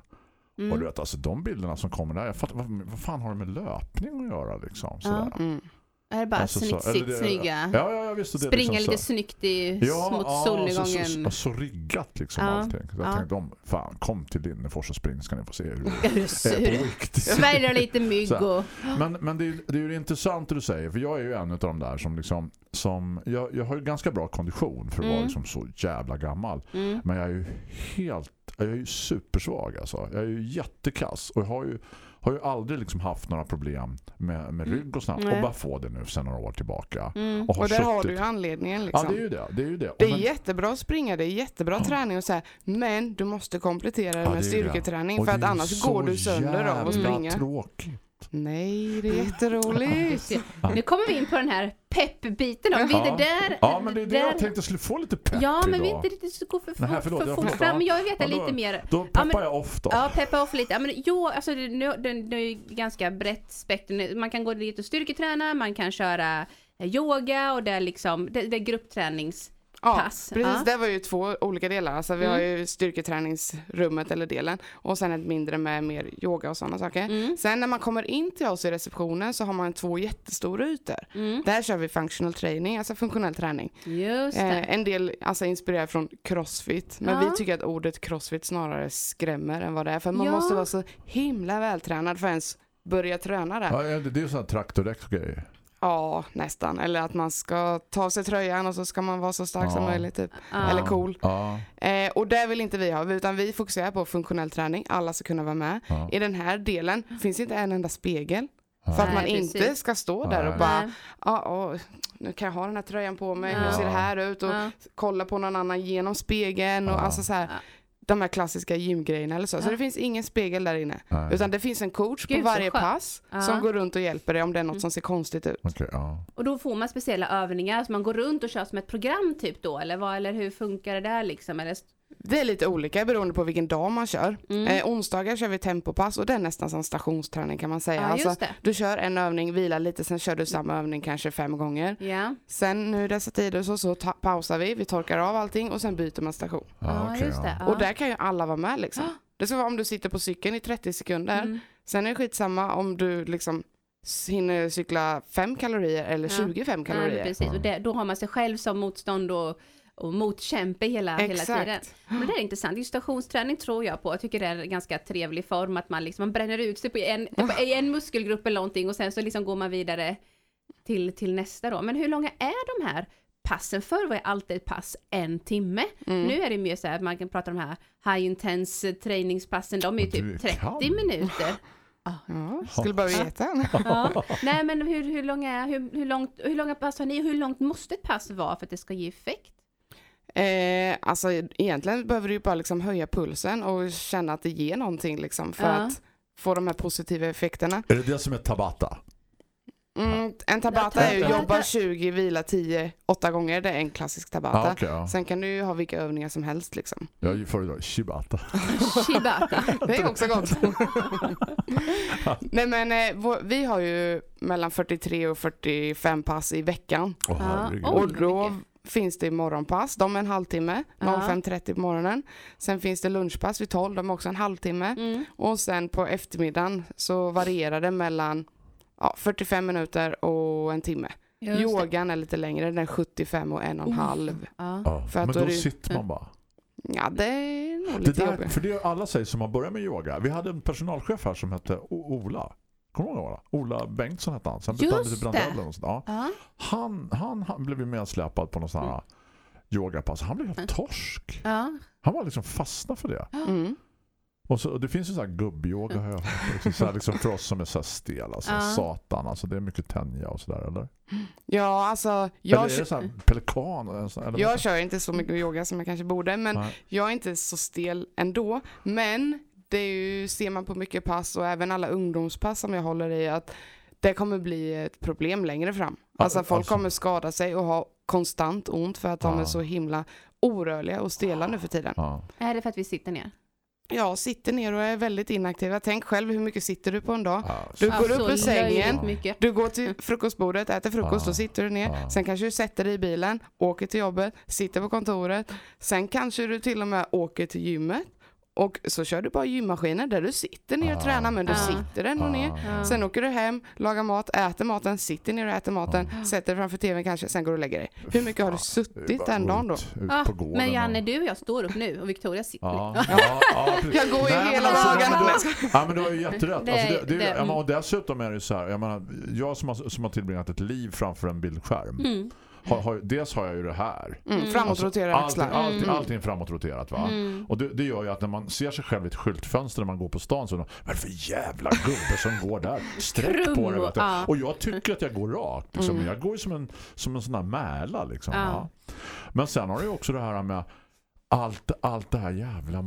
Speaker 3: Mm.
Speaker 2: Och du vet, alltså de bilderna som kommer där, jag fattar, vad, vad fan har det med löpning att göra liksom? Sådär.
Speaker 8: Mm.
Speaker 3: Är det bara
Speaker 2: Alltså så-
Speaker 3: snyggt,
Speaker 2: det-
Speaker 3: snygga?
Speaker 2: Ja, ja, ja visst. är
Speaker 3: Springa
Speaker 2: liksom
Speaker 3: lite
Speaker 2: så-
Speaker 3: snyggt i,
Speaker 2: Ja,
Speaker 3: mot
Speaker 2: ja,
Speaker 3: solnedgången.
Speaker 2: Så, så, så riggat liksom
Speaker 3: Ja,
Speaker 2: allting. Så jag
Speaker 3: ja.
Speaker 2: tänkte, om, fan, kom till Linnefors och spring ska ni få se hur det är på riktigt.
Speaker 3: Lite mygg
Speaker 2: Så
Speaker 3: och...
Speaker 2: Men, men det, är, det är ju intressant det du säger, för jag är ju en av de där som liksom, som, jag, jag har ju ganska bra kondition för att vara
Speaker 3: Mm.
Speaker 2: liksom så jävla gammal.
Speaker 3: Mm.
Speaker 2: Men jag är ju helt, jag är ju supersvag alltså. Jag är ju jättekass och jag har ju, har ju aldrig liksom haft några problem med, med rygg och sånt.
Speaker 3: Nej.
Speaker 2: Och bara få det nu sedan några år tillbaka.
Speaker 3: Mm.
Speaker 2: Och, har
Speaker 8: Och där har
Speaker 2: suttit-
Speaker 8: du ju anledningen
Speaker 2: Ja,
Speaker 8: liksom.
Speaker 2: det är ju det. Det är ju det.
Speaker 8: Det är
Speaker 2: men-
Speaker 8: jättebra att springa, det är jättebra träning och så här, men du måste komplettera det
Speaker 2: Ja,
Speaker 8: med
Speaker 2: det är det.
Speaker 8: styrketräning för
Speaker 2: det
Speaker 8: att
Speaker 2: är
Speaker 8: annars går du sönder av att springa.
Speaker 2: tråkigt.
Speaker 8: Nej, det är jätteroligt.
Speaker 3: ser. Nu kommer vi in på den här peppbiten. Om vi
Speaker 2: Ja.
Speaker 3: det där...
Speaker 2: Ja, men det är det
Speaker 3: där-
Speaker 2: jag tänkte skulle få lite pepp
Speaker 3: Ja, men vi är inte riktigt gå för,
Speaker 2: Nej,
Speaker 3: för,
Speaker 2: förlåt,
Speaker 3: för fort fram.
Speaker 2: Ja.
Speaker 3: Men jag vill veta
Speaker 2: Ja, då-
Speaker 3: lite mer.
Speaker 2: Då peppar
Speaker 3: Ja, men-
Speaker 2: jag off då.
Speaker 3: Ja, peppa off lite. Ja, men jo, alltså det, nu, det, det är ju ganska brett spektrum. Man kan gå dit och styrketräna, man kan köra eh, yoga och det är liksom, det, det är grupptränings...
Speaker 8: Ja,
Speaker 3: pass.
Speaker 8: precis.
Speaker 3: Ja.
Speaker 8: Det var ju två olika delar. Alltså, vi
Speaker 3: Mm.
Speaker 8: har ju styrketräningsrummet eller delen och sen ett mindre med mer yoga och sådana saker.
Speaker 3: Mm.
Speaker 8: Sen när man kommer in till oss i receptionen så har man två jättestora ytor.
Speaker 3: Mm.
Speaker 8: Där kör vi functional training, alltså funktionell träning.
Speaker 3: Just det.
Speaker 8: Eh, en del alltså, inspirerad från crossfit, men
Speaker 3: Ja.
Speaker 8: vi tycker att ordet crossfit snarare skrämmer än vad det är. För man
Speaker 3: Ja.
Speaker 8: måste vara så himla vältränad för att ens börja träna där.
Speaker 2: Ja, det är ju sån här traktordäck och grejer.
Speaker 8: Ja, nästan. Eller att man ska ta av sig tröjan och så ska man vara så stark som
Speaker 2: Ja.
Speaker 8: möjligt. Typ.
Speaker 3: Ja.
Speaker 8: Eller cool.
Speaker 2: Ja,
Speaker 8: Eh, och det vill inte vi ha, utan vi fokuserar på funktionell träning. Alla ska kunna vara med.
Speaker 2: ja.
Speaker 8: I den här delen finns inte en enda spegel. För att
Speaker 3: Nej,
Speaker 8: man
Speaker 3: precis.
Speaker 8: inte ska stå där och
Speaker 2: Nej.
Speaker 8: bara,
Speaker 3: Nej.
Speaker 8: ja, åh, nu kan jag ha den här tröjan på mig, hur ser det här ut? Och
Speaker 3: Ja.
Speaker 8: kolla på någon annan genom spegeln och
Speaker 3: Ja.
Speaker 8: alltså så här. De här klassiska gymgrejerna eller så. Så
Speaker 3: Ja.
Speaker 8: det finns ingen spegel där inne.
Speaker 2: Nej.
Speaker 8: Utan det finns en coach
Speaker 3: Gud,
Speaker 8: på
Speaker 3: så
Speaker 8: varje pass
Speaker 3: Ja.
Speaker 8: som går runt och hjälper dig om det är något
Speaker 3: Mm.
Speaker 8: som ser konstigt ut.
Speaker 2: Okej, ja.
Speaker 3: Och då får man speciella övningar, så man går runt och kör som ett program typ då, eller vad, eller hur funkar det där liksom? Eller...
Speaker 8: Det är lite olika beroende på vilken dag man kör.
Speaker 3: Mm.
Speaker 8: Eh, onsdagar kör vi tempopass och det är nästan som stationsträning kan man säga.
Speaker 3: Ja,
Speaker 8: alltså, du kör en övning, vilar lite, sen kör du samma övning kanske fem gånger.
Speaker 3: Ja,
Speaker 8: Sen nu dessa tider så, så ta, pausar vi, vi torkar av allting och sen byter man station.
Speaker 2: Ja,
Speaker 3: ja
Speaker 2: okej,
Speaker 3: just
Speaker 2: ja.
Speaker 3: det. Ja.
Speaker 8: Och där kan ju alla vara med liksom. Det ska vara om du sitter på cykeln i 30 sekunder.
Speaker 3: Mm.
Speaker 8: Sen är det skitsamma om du liksom hinner cykla 5 kalorier eller
Speaker 3: Ja.
Speaker 8: 25
Speaker 3: Ja, men
Speaker 8: kalorier.
Speaker 3: precis. Och det, då har man sig själv som motstånd och, och motkämpe hela, hela tiden. Men det är intressant. Just stationsträning tror jag på. Jag tycker det är en ganska trevlig form att man liksom man bränner ut sig på en, på i en muskelgrupp eller någonting och sen så liksom går man vidare till, till nästa då. Men hur långa är de här passen? Förr var ju alltid ett pass en timme.
Speaker 8: Mm.
Speaker 3: Nu är det mer så här att man kan prata om de här high intense träningspassen. De är ju typ 30
Speaker 2: kan.
Speaker 3: minuter.
Speaker 8: Ja, skulle bara veta.
Speaker 3: Ja. Nej men hur, hur, långa, hur, hur, långt, hur långa pass har ni och hur långt måste ett pass vara för att det ska ge effekt?
Speaker 8: Eh, alltså egentligen behöver du ju bara liksom höja pulsen och känna att det ger någonting liksom för
Speaker 3: Ja.
Speaker 8: att få de här positiva effekterna.
Speaker 2: Är det det som är Tabata?
Speaker 8: Mm, en tabata är ju jobba 20, vila 10, 8 gånger. Det är en klassisk tabata.
Speaker 2: Ja, okej, ja.
Speaker 8: Sen kan du ju ha vilka övningar som helst liksom.
Speaker 2: Jag föredrar Shibata.
Speaker 3: Shibata.
Speaker 8: Det är också gott. Nej men eh, vi har ju mellan 43 och 45 pass i veckan.
Speaker 3: Oj.
Speaker 8: Och då. Finns det morgonpass, de är en halvtimme,
Speaker 3: Ja.
Speaker 8: 05.30 på morgonen. Sen finns det lunchpass vid 12, de är också en halvtimme.
Speaker 3: Mm.
Speaker 8: Och sen på eftermiddagen så varierar det mellan ja, 45 minuter och en timme.
Speaker 3: Just det.
Speaker 8: Yogan är lite längre, den är 75 och en och en
Speaker 3: Oh.
Speaker 8: halv.
Speaker 3: Ja.
Speaker 8: För att
Speaker 2: men
Speaker 8: då
Speaker 2: då
Speaker 8: det-
Speaker 2: sitter man bara.
Speaker 8: Ja, det är nog
Speaker 2: Det
Speaker 8: lite
Speaker 2: där,
Speaker 8: jobbigt.
Speaker 2: för det är alla säger som har börjat med yoga. Vi hade en personalchef här som hette Ola. Kommer du ihåg Ola? Ola Bengtsson hette han. Sen bytte han
Speaker 3: det.
Speaker 2: Brandell och sånt. Ja.
Speaker 3: Ja.
Speaker 2: Han, han, han blev ju medsläpad på någon sån här yogapass. Han blev helt torsk.
Speaker 3: Ja.
Speaker 2: Han var liksom fastnad för det.
Speaker 8: Mm.
Speaker 2: Och, så, och det finns ju så här gubbyoga jag hört. Liksom, så här, liksom för oss som är så här stela. Så här,
Speaker 3: Ja.
Speaker 2: Satan. Alltså det är mycket tänja och sådär. Eller?
Speaker 8: Ja, alltså
Speaker 2: eller
Speaker 8: jag,
Speaker 2: är det så här pelikan? Eller, eller
Speaker 8: jag kör inte så mycket yoga som jag kanske borde, men
Speaker 2: Nej.
Speaker 8: jag är inte så stel ändå. Men det är ju, ser man på mycket pass och även alla ungdomspass som jag håller i att det kommer bli ett problem längre fram.
Speaker 2: Ja,
Speaker 8: Alltså folk
Speaker 2: alltså.
Speaker 8: kommer skada sig och ha konstant ont för att de
Speaker 2: Ja.
Speaker 8: är så himla orörliga och stela nu för tiden.
Speaker 2: Ja.
Speaker 3: Är det för att vi sitter ner?
Speaker 8: Jag sitter ner och är väldigt inaktiv. Tänk själv hur mycket sitter du på en dag?
Speaker 2: Ja,
Speaker 8: Du
Speaker 3: Ja,
Speaker 8: går upp ur sängen, du går till frukostbordet, äter frukost,
Speaker 2: Ja.
Speaker 8: då sitter du ner.
Speaker 2: Ja.
Speaker 8: Sen kanske du sätter dig i bilen, åker till jobbet, sitter på kontoret. Sen kanske du till och med åker till gymmet. Och så kör du bara gymmaskiner där du sitter ner och
Speaker 2: Ja.
Speaker 8: tränar men du
Speaker 3: Ja.
Speaker 8: sitter ändå ner.
Speaker 3: Ja.
Speaker 8: Sen åker du hem, lagar mat, äter maten, sitter ner och äter maten, sätter dig framför tvtvn kanske, sen går du och lägger dig. Hur mycket har du suttit den dagen då?
Speaker 2: På gården
Speaker 3: men Janne,
Speaker 2: och-
Speaker 3: du och jag står upp nu och Victoria sitter
Speaker 2: Ja,
Speaker 3: ner.
Speaker 2: ja, ja, precis.
Speaker 8: Jag går ju hela
Speaker 2: alltså, då- Ja, men du har ju jätterätt.
Speaker 3: Det-
Speaker 2: Alltså, det, det,
Speaker 3: det-
Speaker 2: men, och dessutom är det ju så här, jag, menar, jag som har, som har tillbringat ett liv framför en bildskärm.
Speaker 3: Mm.
Speaker 2: Har, har, dels har jag ju det här.
Speaker 8: Mm, framåt roterar
Speaker 2: allting,
Speaker 8: axlar.
Speaker 2: allting,
Speaker 3: Mm.
Speaker 2: allting framåtroterat va?
Speaker 3: Mm.
Speaker 2: Och det, det gör ju att när man ser sig själv i ett skyltfönster när man går på stan så är det, vad är det för jävla gubbe som går där? Sträck på det. Vet.
Speaker 3: Ja.
Speaker 2: Och jag tycker att jag går rakt. Liksom.
Speaker 8: Mm.
Speaker 2: Jag går ju som en, som en sån här mäla. Liksom, va? Men sen har du ju också det här med allt, allt det här jävla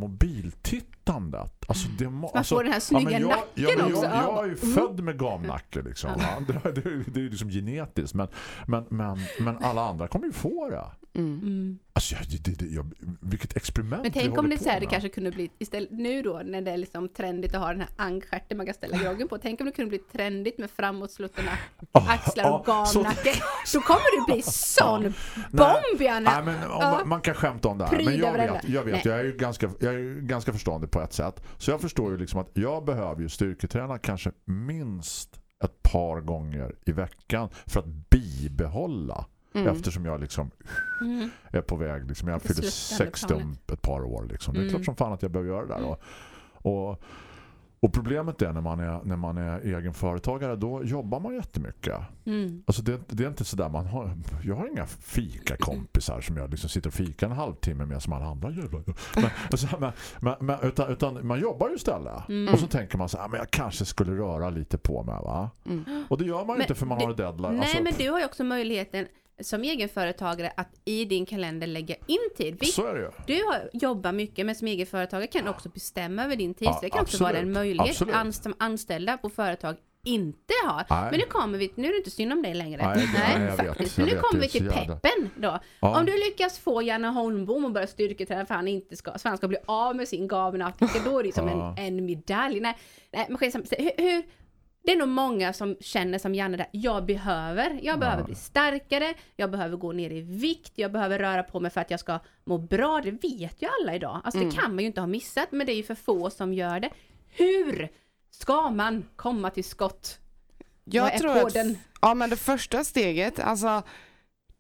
Speaker 2: mobiltittandet. Alltså, det må,
Speaker 3: Man
Speaker 2: alltså,
Speaker 3: får den här snygga
Speaker 2: men jag,
Speaker 3: nacken
Speaker 2: ja,
Speaker 3: också.
Speaker 2: Jag, jag är ju
Speaker 3: Mm.
Speaker 2: född med gamnacke liksom. Det, det, det är ju liksom genetiskt. Men, men, men, men alla andra kommer ju få det.
Speaker 8: Mm.
Speaker 3: Mm.
Speaker 2: Alltså, jag, det, det, jag, vilket experiment
Speaker 3: Men tänk om det, så här, det kanske kunde bli istället nu då när det är liksom trendigt att ha den här ankstjärten man kan ställa groggen på. Tänk om det kunde bli trendigt med framåtslutna
Speaker 2: Ah,
Speaker 3: axlar och
Speaker 2: ah, så-
Speaker 3: gamnacke. Då kommer du bli sån bomb!
Speaker 2: Nej, men om,
Speaker 3: Ja.
Speaker 2: Man kan skämta om det här. Men jag vet, jag, vet jag, är ju ganska, jag är ganska förståndig på ett sätt. Så jag förstår ju liksom att jag behöver ju styrketräna kanske minst ett par gånger i veckan för att bibehålla.
Speaker 8: Mm.
Speaker 2: Eftersom jag liksom
Speaker 3: Mm.
Speaker 2: är på väg. Liksom, jag fyller
Speaker 3: sluttande
Speaker 2: 60
Speaker 3: planet.
Speaker 2: om ett par år. Liksom. Det är
Speaker 3: Mm.
Speaker 2: klart som fan att jag behöver göra det där. Och, och, och problemet är när man är, när man är egen företagare då jobbar man jättemycket.
Speaker 3: Mm.
Speaker 2: Alltså det, det är inte sådär man har, jag har inga fika-kompisar som jag liksom sitter och fikar en halvtimme med som alla andra jävlar. Men, alltså, men, men, utan, utan man jobbar ju istället.
Speaker 3: Mm.
Speaker 2: Och så tänker man så här, men jag kanske skulle röra lite på mig va?
Speaker 8: Mm.
Speaker 2: Och det gör man ju inte för man
Speaker 3: det-
Speaker 2: har en deadline.
Speaker 3: Nej
Speaker 2: Alltså,
Speaker 3: men du har ju också möjligheten som egenföretagare att i din kalender lägga in tid. Visst,
Speaker 2: Så är det ju.
Speaker 3: du har, jobbar mycket men som egenföretagare kan du också bestämma över din tid.
Speaker 2: Ja,
Speaker 3: så det kan också vara en
Speaker 2: absolut.
Speaker 3: möjlighet
Speaker 2: Absolut.
Speaker 3: ans- som anställda på företag inte har.
Speaker 2: Nej.
Speaker 3: Men nu kommer vi, nu är det inte synd om dig längre.
Speaker 2: Nej, jag vet,
Speaker 3: faktiskt.
Speaker 2: jag
Speaker 3: Men nu
Speaker 2: vet,
Speaker 3: kommer vi till peppen då.
Speaker 2: Ja.
Speaker 3: Om du lyckas få Janne Holmbom att börja styrketräna för han inte ska, så han ska bli av med sin gavnautiker, då är det som
Speaker 2: Ja.
Speaker 3: en, en medalj. Nej, nej men skitsamma. hur, hur, det är nog många som känner som Janne där, jag behöver, jag behöver bli starkare, jag behöver gå ner i vikt, jag behöver röra på mig för att jag ska må bra. Det vet ju alla idag. Alltså
Speaker 2: Mm.
Speaker 3: det kan man ju inte ha missat, men det är ju för få som gör det. Hur ska man komma till skott?
Speaker 8: Jag
Speaker 3: Vad är
Speaker 8: tror
Speaker 3: koden?
Speaker 8: att, ja men det första steget, alltså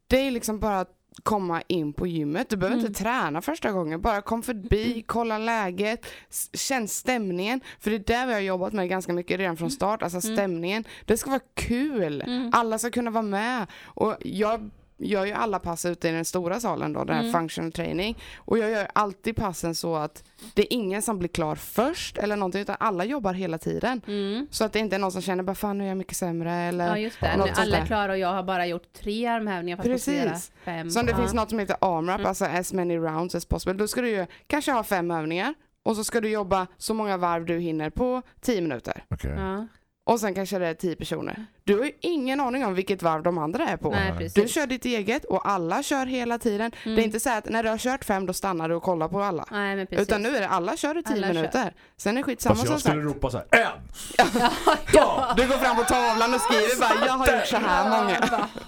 Speaker 8: det är liksom bara att komma in på gymmet. Du behöver
Speaker 3: Mm.
Speaker 8: inte träna första gången, bara kom förbi, kolla läget, känn stämningen. För det är där vi har jobbat med ganska mycket redan från start, alltså
Speaker 3: Mm.
Speaker 8: stämningen. Det ska vara kul, alla ska kunna vara med. Och jag gör ju alla pass ute i den stora salen då, den här
Speaker 3: Mm.
Speaker 8: functional training. Och jag gör alltid passen så att det är ingen som blir klar först eller någonting, utan alla jobbar hela tiden.
Speaker 3: Mm.
Speaker 8: Så att det inte är någon som känner bara fan nu är jag mycket sämre eller
Speaker 3: Ja just det,
Speaker 8: något
Speaker 3: nu
Speaker 8: sånt
Speaker 3: alla
Speaker 8: där.
Speaker 3: Klara och jag har bara gjort tre armhävningar fast
Speaker 8: Precis.
Speaker 3: flera fem.
Speaker 8: Så om det
Speaker 3: Ja.
Speaker 8: finns något som heter AMRAP,
Speaker 3: Mm.
Speaker 8: alltså as many rounds as possible, då ska du ju kanske ha fem övningar och så ska du jobba så många varv du hinner på 10 minuter.
Speaker 2: Okej.
Speaker 3: Ja.
Speaker 8: Och sen kanske det är 10 personer. Du har ju ingen aning om vilket varv de andra är på.
Speaker 3: Nej,
Speaker 8: Du kör ditt eget och alla kör hela tiden.
Speaker 3: Mm.
Speaker 8: Det är inte så här att när du har kört fem då stannar du och kollar på alla.
Speaker 3: Nej men precis.
Speaker 8: Utan nu är det alla kör i 10
Speaker 3: Alla kör.
Speaker 8: minuter. Sen är det skitsamma
Speaker 2: Fast
Speaker 8: som
Speaker 2: jag
Speaker 8: sagt.
Speaker 2: skulle ropa så här, en!
Speaker 8: Ja, du går fram på tavlan och skriver bara jag har gjort så här många.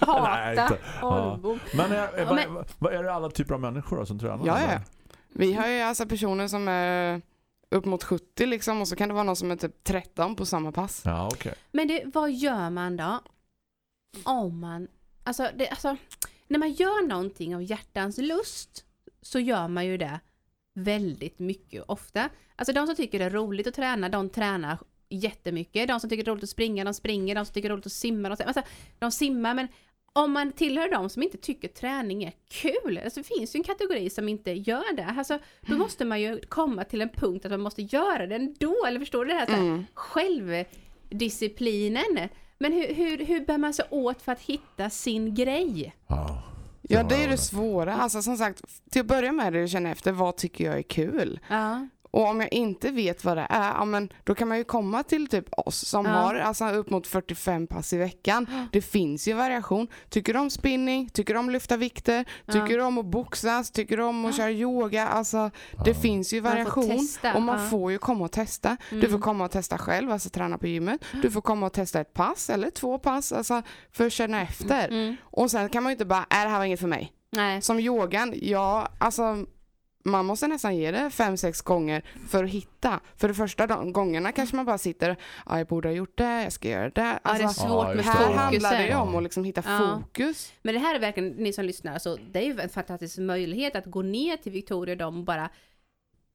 Speaker 3: Jag
Speaker 2: Nej,
Speaker 3: hata
Speaker 2: inte.
Speaker 3: Holmbom.
Speaker 2: Men, är, är,
Speaker 3: Ja, men-
Speaker 2: vad- vad är det alla typer av människor då, som tränar?
Speaker 8: Ja, ja. Vi har ju alltså personer som är upp mot 70 liksom och så kan det vara någon som är typ 13 på samma pass.
Speaker 2: Ja, okej.
Speaker 3: Men det, vad gör man då? Om man, alltså, det, alltså, när man gör någonting av hjärtans lust så gör man ju det väldigt mycket ofta. Alltså de som tycker det är roligt att träna, de tränar jättemycket. De som tycker det är roligt att springa, de springer. De som tycker det är roligt att simma, de, alltså, de simmar. Men om man tillhör de som inte tycker träning är kul, alltså det finns ju en kategori som inte gör det. Alltså, då måste man ju komma till en punkt att man måste göra det ändå, eller förstår du det här? Så här
Speaker 8: Mm.
Speaker 3: självdisciplinen. Men hur, hur, hur bär man sig åt för att hitta sin grej?
Speaker 2: Ja.
Speaker 8: Ja, det är det svåra. Alltså som sagt, till att börja med är det att känna efter vad tycker jag är kul.
Speaker 3: Ja.
Speaker 8: Och om jag inte vet vad det är, ja, men då kan man ju komma till typ oss som
Speaker 3: Ja.
Speaker 8: har alltså, upp mot 45 pass i veckan. Det finns ju variation. Tycker du om spinning? Tycker du om lyfta vikter? Tycker du om att boxas? Tycker du om att köra yoga? Alltså, det finns ju
Speaker 3: Man
Speaker 8: variation
Speaker 3: testa,
Speaker 8: och man
Speaker 3: ja.
Speaker 8: får ju komma och testa. Du får komma och testa själv, alltså träna på gymmet. Du får komma och testa ett pass eller två pass, alltså för att känna efter.
Speaker 3: Mm.
Speaker 8: Och sen kan man ju inte bara, är det här var inget för mig.
Speaker 3: Nej.
Speaker 8: Som yogan, ja alltså man måste nästan ge det fem, sex gånger för att hitta. För de första de gångerna kanske man bara sitter, ja jag borde ha gjort det, jag ska göra det.
Speaker 3: Ja, det är
Speaker 8: Alltså,
Speaker 3: svårt
Speaker 2: Ja,
Speaker 3: med
Speaker 8: här
Speaker 2: det.
Speaker 3: fokusen.
Speaker 8: handlar det ju om att liksom hitta
Speaker 3: Ja.
Speaker 8: fokus.
Speaker 3: Men det här är verkligen, ni som lyssnar, alltså, det är ju en fantastisk möjlighet att gå ner till Victoria och dem och bara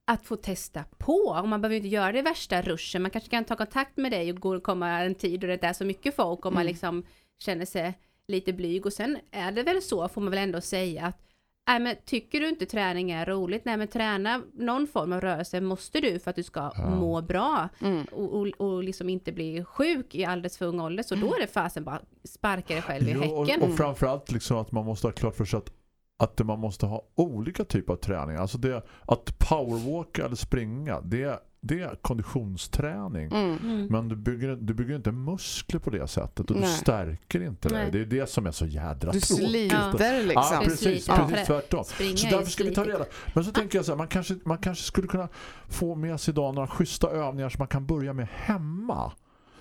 Speaker 3: att få testa på. Och man behöver inte göra det värsta ruschen. Man kanske kan ta kontakt med dig och gå och komma en tid då det inte är så mycket folk och man
Speaker 8: Mm.
Speaker 3: liksom känner sig lite blyg. Och sen är det väl så, får man väl ändå säga, att Nej, men tycker du inte träning är roligt, nej men träna någon form av rörelse måste du för att du ska må bra
Speaker 8: Mm.
Speaker 3: och, och, och liksom inte bli sjuk i alldeles för ung ålder. Så då är det fasen bara sparka dig själv i
Speaker 2: Jo,
Speaker 3: häcken.
Speaker 2: och, och framförallt liksom att man måste ha klart för sig att, att man måste ha olika typer av träning. Alltså det, att powerwalka eller springa, det, det är konditionsträning.
Speaker 8: Mm.
Speaker 3: Mm.
Speaker 2: Men du bygger, du bygger inte muskler på det sättet och du
Speaker 8: Nej.
Speaker 2: stärker inte det.
Speaker 3: Nej.
Speaker 2: Det är det som är så jädra
Speaker 8: Du
Speaker 2: tråkigt.
Speaker 8: sliter
Speaker 2: Ja,
Speaker 8: liksom.
Speaker 2: precis,
Speaker 3: sliter.
Speaker 2: precis
Speaker 3: Ja.
Speaker 2: tvärtom.
Speaker 3: Springa
Speaker 2: Så
Speaker 3: är
Speaker 2: därför ska vi ta reda. Men så tänker jag så här, man kanske, man kanske skulle kunna få med sig idag några schyssta övningar som man kan börja med hemma.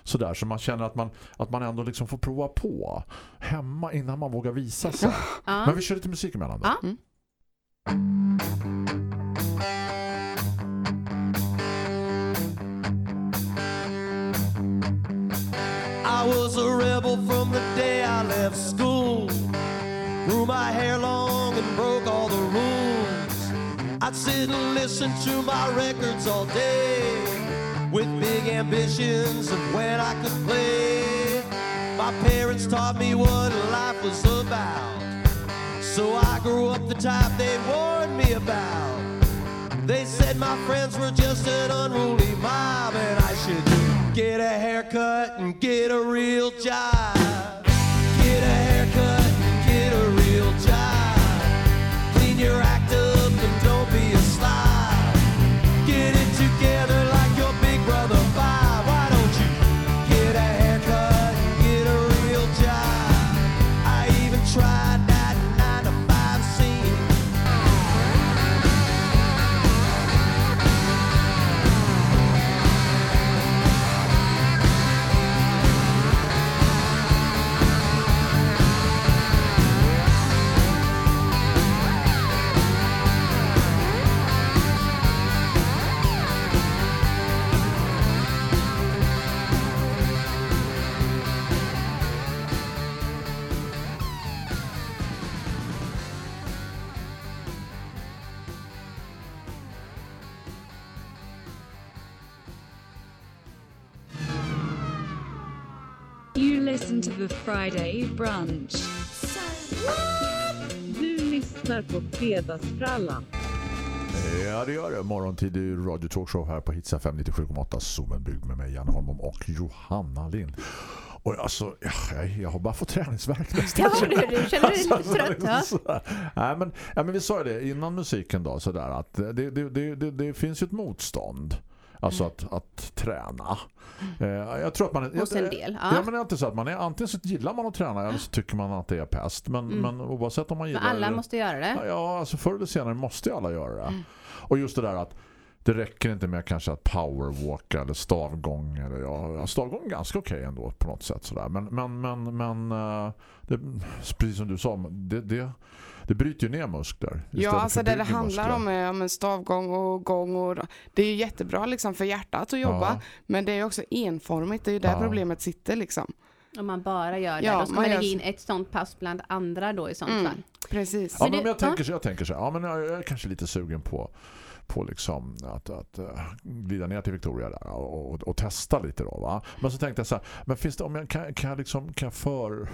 Speaker 2: Sådär, så man känner att man, att man ändå liksom får prova på hemma innan man vågar visa sig.
Speaker 3: Ja.
Speaker 2: Men vi kör lite musik emellan då.
Speaker 3: Ja.
Speaker 8: Mm.
Speaker 9: I was a rebel from the day I left school. Grew my hair long and broke all the rules. I'd sit and listen to my records all day with big ambitions of when I could play. My parents taught me what life was about. So I grew up the type they warned me about. They said my friends were just an unruly mob and I should get a haircut and get a real job.
Speaker 5: The Friday brunch.
Speaker 6: Du lyssnar på Fredagsfrallan.
Speaker 2: Ja, det gör det. Morgontid i Radio Talkshow här på Hits FM 97,8 Zoomenbygd med mig, Janne Holmom och Johanna Lind. Och alltså, ja, jag, jag har bara fått träningsvärk nästan.
Speaker 3: Ja, du, du känner dig lite
Speaker 2: Alltså,
Speaker 3: trött, ja.
Speaker 2: så- Nej, men, ja, men vi sa ju det innan musiken då, sådär, att det, det, det, det, det finns ju ett motstånd. Alltså att, att träna. Eh, jag tror att man...
Speaker 3: Mm. Hos en del, ja.
Speaker 2: Men det är inte så att man är, antingen så gillar man att träna eller så tycker man att det är pest. Men, men oavsett om man
Speaker 3: Mm. Men
Speaker 2: gillar
Speaker 3: alla måste göra det.
Speaker 2: Ja, alltså förr eller senare måste ju alla göra det.
Speaker 3: Mm.
Speaker 2: Och just det där att det räcker inte med kanske att powerwalka eller stavgång eller ja, stavgång är ganska okej ändå på något sätt sådär. Men men men men eh, det, precis som du sa det det det bryter ju ner muskler.
Speaker 8: Ja, alltså det det handlar
Speaker 2: muskler.
Speaker 8: om är om en stavgång och gång och det är ju jättebra liksom för hjärtat att jobba
Speaker 2: Ja.
Speaker 8: men det är ju också enformigt, det är ju där
Speaker 2: Ja.
Speaker 8: problemet sitter liksom.
Speaker 3: Om man bara gör det.
Speaker 8: Ja,
Speaker 3: då ska
Speaker 8: man
Speaker 3: man lägga
Speaker 8: så.
Speaker 3: in ett sånt pass bland andra då i sånt
Speaker 8: Mm.
Speaker 3: fall.
Speaker 8: Precis.
Speaker 2: Ja,
Speaker 3: Men
Speaker 2: men,
Speaker 3: det-
Speaker 2: jag tänker så jag tänker så ja men jag är kanske lite sugen på på liksom att, att uh, glida ner till Victoria där och, och, och testa lite då va. Men så tänkte jag så här, men finns det om jag kan, kan jag liksom kan jag för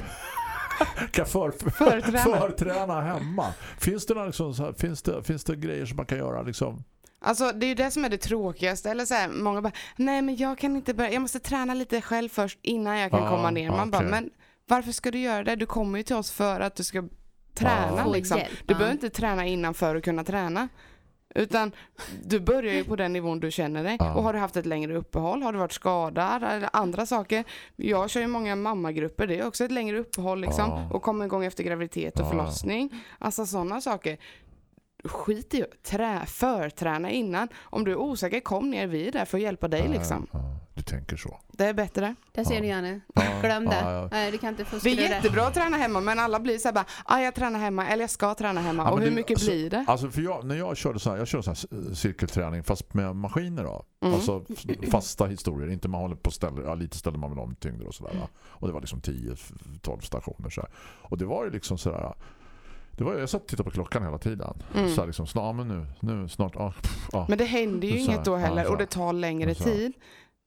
Speaker 2: kan för,
Speaker 8: Förträna.
Speaker 2: förträna hemma? Finns det några liksom så här, finns det finns det grejer som man kan göra liksom?
Speaker 8: Alltså det är ju det som är det tråkigaste. Eller så här, många bara, nej men jag kan inte börja, jag måste träna lite själv först innan jag kan
Speaker 2: Ah,
Speaker 8: komma ner. Man bara,
Speaker 2: okej.
Speaker 8: men varför ska du göra det? Du kommer ju till oss för att du ska träna
Speaker 3: Få
Speaker 8: liksom. Du behöver inte träna innan för att kunna träna. Utan du börjar ju på den nivån du känner dig.
Speaker 2: Ja.
Speaker 8: Och har du haft ett längre uppehåll, har du varit skadad eller andra saker. Jag kör ju många mammagrupper, det är också ett längre uppehåll liksom.
Speaker 2: Ja.
Speaker 8: Och komma igång efter graviditet och
Speaker 2: Ja.
Speaker 8: förlossning. Alltså sådana saker. Skit i att trä, förträna innan. Om du är osäker, kom ner vid där för att hjälpa dig liksom.
Speaker 2: Ja, du tänker så.
Speaker 8: Det är bättre.
Speaker 3: Där ser
Speaker 2: Ja.
Speaker 3: du Janne.
Speaker 2: Ja,
Speaker 3: Glöm det.
Speaker 2: ja, ja.
Speaker 3: Nej, du kan inte fuska
Speaker 8: Det är jättebra att träna hemma men alla blir så här bara, ah, jag tränar hemma eller jag ska träna hemma.
Speaker 2: Ja,
Speaker 8: och hur
Speaker 2: det-
Speaker 8: mycket
Speaker 2: alltså-
Speaker 8: blir det?
Speaker 2: Alltså för jag, när jag körde så här, jag körde så här cirkelträning fast med maskiner då.
Speaker 8: Mm.
Speaker 2: Alltså fasta historier, inte man håller på ställe, ja, lite ställer man väl om tyngder och sådär. Och det var liksom 10-12 stationer så här. Och det var ju liksom sådär det var, jag satt och tittade på klockan hela tiden.
Speaker 8: Mm.
Speaker 2: Så här liksom, snart, men nu, nu snart, ja, pff, ja.
Speaker 8: Men det händer ju inget då heller och det tar längre tid.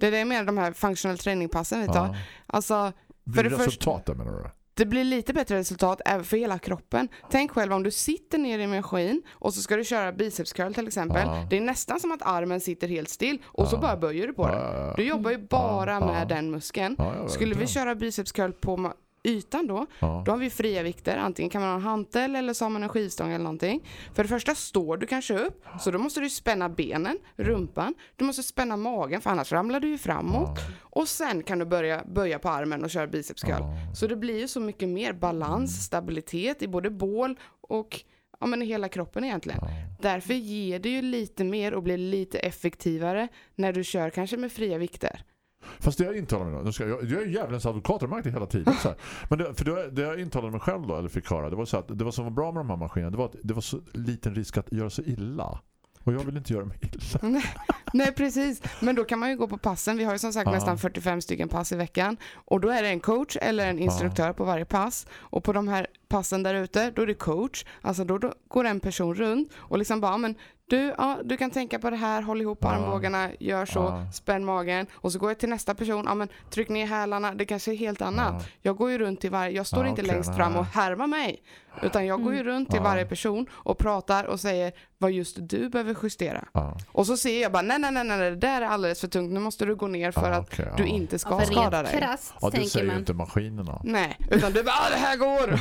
Speaker 8: Det är det med de här functional trainingpassen vi tar.
Speaker 2: ja.
Speaker 8: Alltså,
Speaker 2: Blir
Speaker 8: för
Speaker 2: det
Speaker 8: det
Speaker 2: där menar du?
Speaker 8: det blir lite bättre resultat även för hela kroppen. Tänk själv om du sitter ner i maskin och så ska du köra biceps curl till exempel.
Speaker 2: Ja.
Speaker 8: Det är nästan som att armen sitter helt still och så
Speaker 2: Ja.
Speaker 8: bara böjer du på det.
Speaker 2: ja.
Speaker 8: Du jobbar ju bara med den muskeln. Skulle vi köra biceps curl på ytan då,
Speaker 2: Ja.
Speaker 8: då har vi fria vikter. Antingen kan man ha en hantel eller så har man en skivstång eller någonting. För det första står du kanske upp, så då måste du spänna benen, rumpan. Du måste spänna magen för annars ramlar du ju framåt. Och sen kan du börja böja på armen och köra biceps curl.
Speaker 2: Ja.
Speaker 8: Så det blir ju så mycket mer balans, stabilitet i både bål och ja, men i hela kroppen egentligen. Därför ger det ju lite mer och blir lite effektivare när du kör kanske med fria vikter.
Speaker 2: Fast det jag intalar mig då, nu ska jag, jag är ju djävulens advokat, jag har märkt det hela tiden så här. Men det, för det, det jag intalade mig själv då, eller fick höra, det var så att det var som var bra med de här maskinerna, det var att det var så liten risk att göra sig illa. Och jag vill inte göra mig illa.
Speaker 8: Nej, nej precis, men då kan man ju gå på passen. Vi har ju som sagt
Speaker 2: Ja.
Speaker 8: nästan 45 stycken pass i veckan. Och då är det en coach eller en instruktör på varje pass. Och på de här passen där ute, då är det coach. Alltså då, då går en person runt och liksom bara, men du, ja, du kan tänka på det här, håll ihop armbågarna, gör så,
Speaker 2: Ja.
Speaker 8: spänn magen. Och så går jag till nästa person, ja men tryck ner hälarna, det kanske är helt annat.
Speaker 2: Ja.
Speaker 8: Jag går ju runt till varje, jag står inte
Speaker 2: okej,
Speaker 8: längst fram och härmar mig. Utan jag går ju runt till varje person och pratar och säger vad just du behöver justera. Och så ser jag bara, nej, nej, nej, nej, det där är alldeles för tungt, nu måste du gå ner för
Speaker 2: Ja,
Speaker 8: att du inte ska skada dig.
Speaker 3: krasst
Speaker 2: Ja, det säger ju inte maskinerna.
Speaker 8: Nej, utan du bara, ah, det här går!